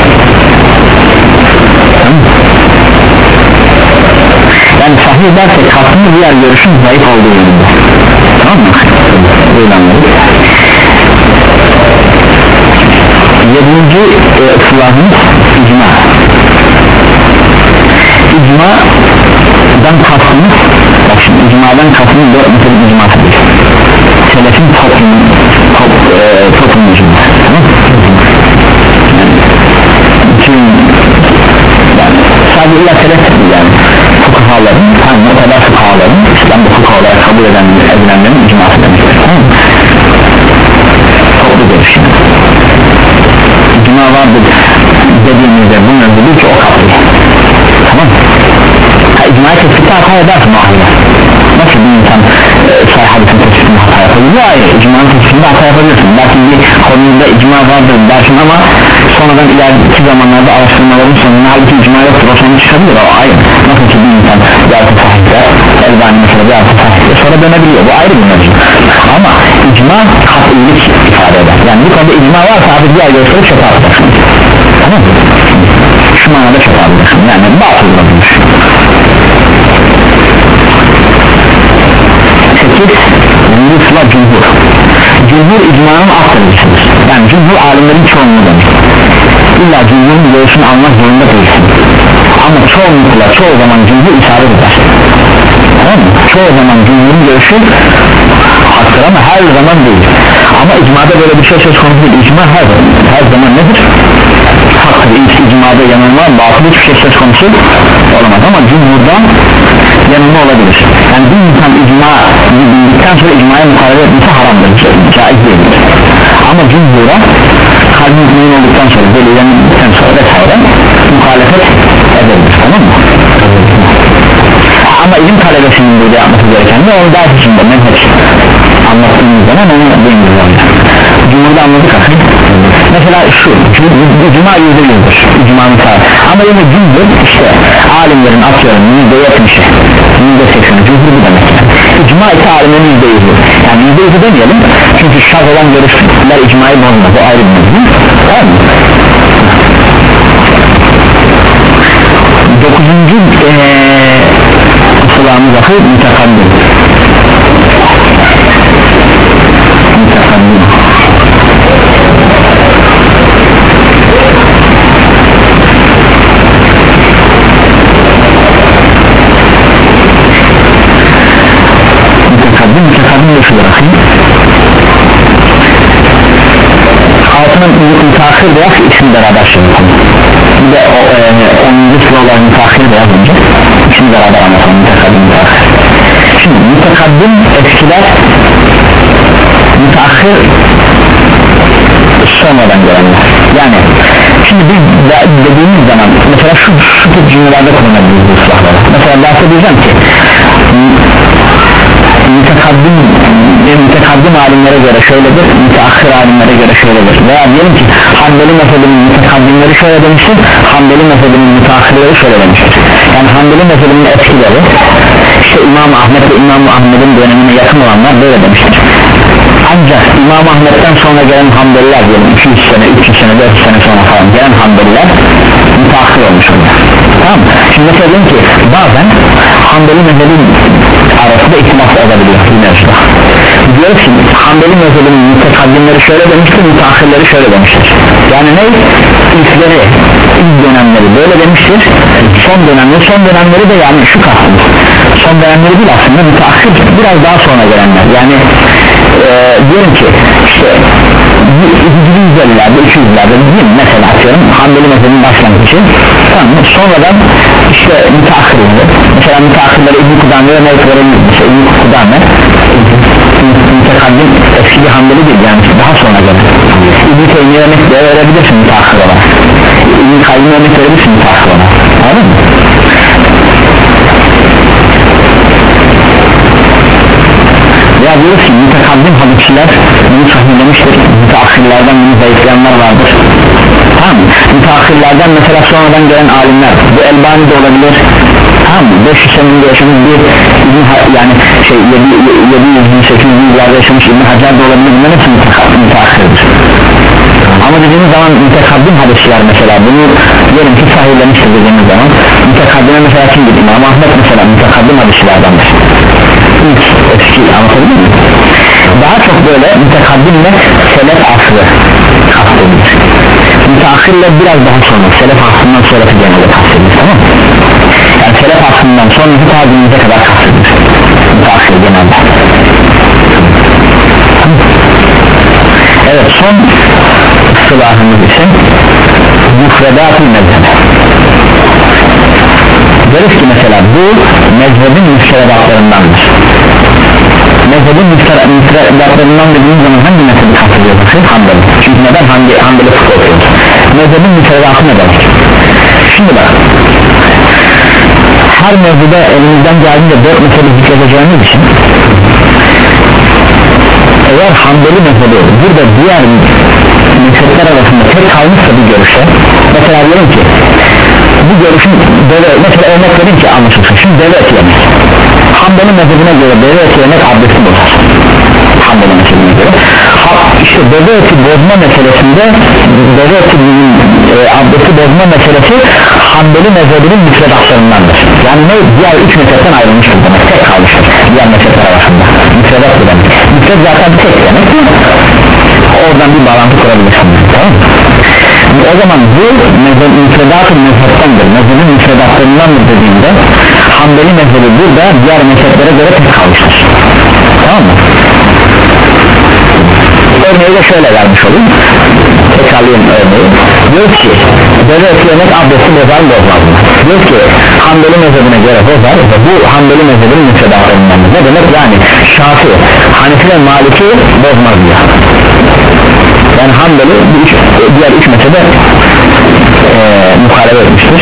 yani sahih dersek kastımız diğer görüşün zayıf olduğu yönünde. Tamam mı? Böyle anladık. Yedinci e, ıslahımız icma. İcmadan kastımız bak şimdi icmadan kastımız dört metre icmasıdır selefin toplum top, e, icma tamam bütün yani sadece illa selef değil yani. Fukahaların tam o kadar fukahaların İslam'da fukaha olarak kabul eden edilenlerin icması demektir tamam mı? toplu görüş icma vardır dediğimizde bunun ödülü ki o kaplı tamam. Mı? ha icmaya tespite hata edersin o halde nasıl bir insan e, say hadisin tespitinde hata yapabilir? Bu ayrı icmanın tespitinde hata yapabilirsin. Belki bir konuda icma vardır dersin ama sonradan ileriki zamanlarda araştırmaların sonunda halbuki icma yoktur o sonuç çıkabilir o ayrı. Nasıl ki bir insan bir altı sahipte elbani mesela bir altı sahipte sonra dönebiliyor. Bu ayrı bir mevzu. Ama icma kat'ilik ifade eder. Yani bir konuda icma varsa abi diğer görüşleri çöpe atacaksın. Tamam mı? şu manada çöpe atacaksın. Yani batıl olabilir 8 Yunusla cumhur. Cumhur icmanın alt derecesidir Yani cumhur alimlerin çoğunluğu demek İlla cumhurun görüşünü almak zorunda değilsin. Ama çoğunlukla çoğu zaman cumhur isabet eder. Tamam? Çoğu zaman cumhurun görüşü haktır ama her zaman değil. Ama icmada böyle bir şey söz konusu değil. İcma her, her zaman nedir? Haktır. İcmada yanılma batıl hiçbir şey söz konusu olamaz. Ama cumhurdan yanılma olabilir. Yani bir insan icma bildikten sonra icmaya muhalefet etmesi haramdır. Caiz değildir. Ama cumhura kalbin mümin olduktan sonra delilendikten sonra vesaire muhalefet edebilir tamam mı? ama ilim talebesinin burada yapması gereken ne onu ders içinde menheç anlattığımız zaman onu bilmiyorum Cumhurda anladık akıl mesela şu icma yüzde yüzdür icma misal ama yine cümle işte alimlerin atıyorum yüzde yetmişi yüzde sekseni cumhur bu demek yani icma ise alimlerin yüzde yüzü. Yani yüzde yüzü demeyelim. Çünkü şart olan görüşler icmayı bozmaz o ayrı bir mevzu tamam mı? Dokuzuncu ee, Kulağımız akıl Mütekambil Mütekambil de şudur akıl altına müteahhir beyaz ikisini beraber şimdi bir de o, e, 10. sıralar müteahhir beyaz önce. İkisini beraber anlatalım mütekaddim müteahhir şimdi mütekaddim eskiler müteahhir sonradan gelenler yani şimdi biz de, dediğimiz zaman mesela şu, şu tip cümlelerde kullanabiliriz bu ıslahları mesela bahsedeceğim ki mütekaddim mütekaddim alimlere göre şöyledir müteahhir alimlere göre şöyledir. Veya diyelim ki Hanbeli mezhebinin mütekaddimleri şöyle demiştir Hanbeli mezhebinin müteahhirleri şöyle demiştir. Yani Hanbeli mezhebinin etkileri işte İmam Ahmet ve İmam Ahmet'in dönemine yakın olanlar böyle demiştir. Ancak İmam Ahmet'ten sonra gelen Hanbeliler diyelim 200 sene 300 sene 400 sene sonra falan gelen Hanbeliler müteahhir olmuş onlar tamam şimdi mesela diyelim ki bazen Hanbeli mezhebin arasında ihtilaf olabiliyor mevzuda. Diyoruz ki Hanbeli mezhebinin mütekaddimleri şöyle demiştir müteahhirleri şöyle demiştir. Yani ne? İlkleri ilk dönemleri böyle demiştir. Son dönemleri son dönemleri de yani şu kastımız son dönemleri değil aslında müteahhir. Biraz daha sonra gelenler. Yani e, diyelim ki işte 150'lerde 200'lerde değil mi mesela atıyorum Hanbeli mezhebinin başlangıcı. Tamam sonradan işte müteahhir oldu mesela müteahhirlere İbn-i Kudame ve Mevk verebiliriz mesela İbn-i Kudame mütekaddim eski bir Hanbeli değil yani daha sonra gelen. İbn-i Teymiye örnek verebilirsin müteahhir olarak. İbn-i Kayyum örnek verebilirsin müteahhir olarak. Anladın mı? Veya diyoruz ki mütekaddim hadisçiler bunu sahihlemiştir. Müteahhirlerden bunu zayıflayanlar vardır. Tamam mı? müteahhirlerden mesela sonradan gelen alimler bu Elbani de olabilir. Tamam mı? 500 seninde yaşamış bir İbn yani şey 700-800 yıllarda yaşamış İbn Hacer de olabilir. Bunların hepsi müteahhirdir. Ama dediğimiz zaman mütekaddim hadisçiler mesela bunu diyelim ki sahihlemiştir dediğimiz zaman. Mütekaddime mesela kimdir İmam Ahmet mesela mütekaddim hadisçilerdendir ilk eski anlatabildim mi? daha çok böyle mütekaddimle selef aslı kastedilir müteahhirle biraz daha sonra selef aslından sonraki genelde kastedilir tamam mı? yani selef aslından sonraki tabirimize kadar kastedilir müteahhir genelde evet son silahımız ise müfredat-ı mezheb deriz ki mesela bu mezhebin müfredatlarındandır mezhebin müfredatlarından dediğimiz zaman hangi mezhebi kastediyoruz? Hanbeli çünkü neden Hanbeli, Hanbeli fıkıh okuyoruz mezhebin müfredatı ne demek? şimdi bak her mezhebe elimizden geldiğinde dört mezhebi zikredeceğimiz için eğer Hanbeli mezhebi burada diğer mezhepler arasında tek kalmışsa bir görüşe mesela diyelim ki bu görüşün deve, mesela örnek vereyim ki anlaşılsın. Şimdi deve eti yemek. Hanbeli mezhebine göre deve eti yemek abdesti bozar. Hanbeli mezhebine göre. Ha, işte deve eti bozma meselesinde deve eti e, abdesti bozma meselesi Hanbeli mezhebinin müfredatlarındandır. Yani ne? Diğer üç mezhepten ayrılmıştır demek. Tek kalmıştır diğer mezhepler arasında. Müfredat demek. Müfred zaten tek demek oradan bir bağlantı kurabilirsin. Tamam mı? o zaman bu mezheb, müfredat-ı mezheptendir. Mezhebin müfredatlarındandır dediğinde Hanbeli mezhebi burada diğer mezheplere göre tek kalmıştır tamam mı? örneği de şöyle vermiş olayım. Tekrarlayayım örneği. Diyor ki deve eklemek abdesti bozar bozmaz mı? diyor ki Hanbeli mezhebine göre bozar ve bu Hanbeli mezhebinin müfredatlarındandır ne demek? Yani Şafi, Hanifi ve Maliki bozmaz diyor yani Hanbeli diğer üç mezhebe e, muhalefet etmiştir.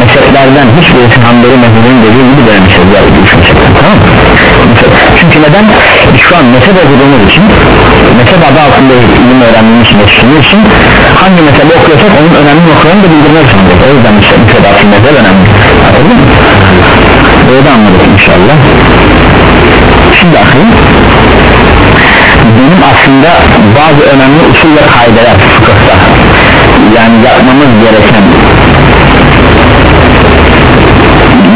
Mezheplerden hiçbirisi Hanbeli mezhebinin dediği gibi denemiştir diğer üç mezhepten tamam mı? çünkü neden? Şu an mezhep okuduğumuz için mezhep adı altında ilim öğrendiğimiz için için hangi mezhebi okuyorsak onun önemli noktalarını da bildirmek zorundayız o yüzden işte müfredatı mezhep önemli. Anladın mı? Böyle anladık inşallah. Şimdi akıyım benim aslında bazı önemli usul ve kaideler fıkıhta yani yapmamız gereken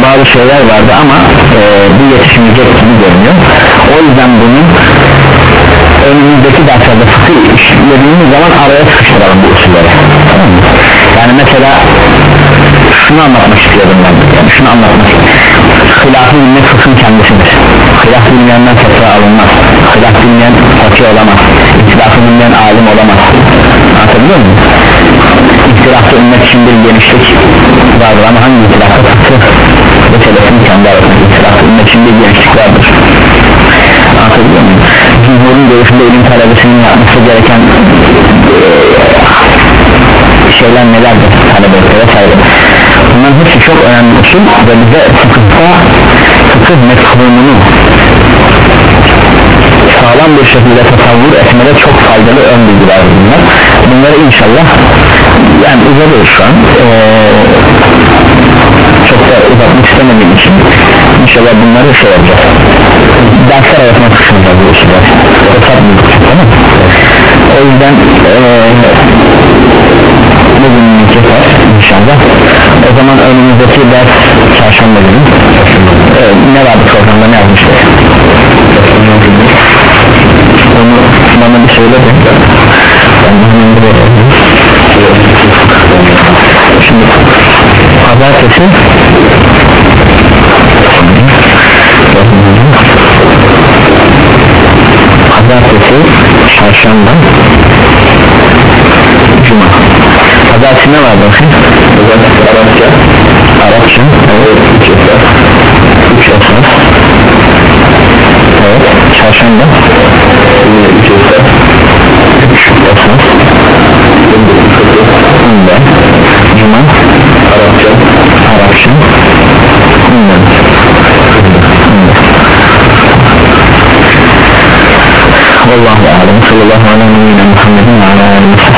bazı şeyler vardı ama e, bu yetişmeyecek gibi görünüyor. O yüzden bunun önümüzdeki derslerde fıkıh işlediğimiz zaman araya sıkıştıralım bu usulleri. Tamam yani mesela şunu anlatmak istiyordum ben. Yani şunu anlatmak hilafı bilmek fıkhın kendisidir hilaf bilmeyenden fetva alınmaz. Hilaf bilmeyen fakir olamaz. İhtilafı bilmeyen alim olamaz. Anlatabiliyor muyum? ihtilafta ümmet için bir genişlik vardır ama hangi ihtilafta fıkıh ve selefin kendi arasında. İhtilafta ümmet için bir genişlik vardır. Anlatabiliyor muyum? Cumhurun görüşünde ilim talebesinin yapması gereken e, şeyler nelerdir? Talebesi vesaire. Bunların hepsi çok önemli. Usul ve bize fıkıhta fıkıh mefhumunu sağlam bir şekilde tasavvur etmede çok faydalı ön bilgiler bunlar. Bunları inşallah yani uzatıyoruz şu an. Ee, çok da uzatmak istemediğim için inşallah bunları şey yapacağız. Dersler arasında kısımda bu usuller tamam o yüzden ee, bugünlük yeter inşallah. O zaman önümüzdeki ders çarşamba günü. Ee, ne vardı programda ne yazmıştık onu bana bir söyle de. Ben hemen buraya şimdi pazartesi. Pazartesi çarşamba Kazası ne var bakın? Kazası Arapça Arapça Evet 3 esas 3 esas Evet çarşamba Yine 3 esas 3 esas Bunda Cuma Arapça Arapça Bunda Allahu alem sallallahu aleyhi ve sellem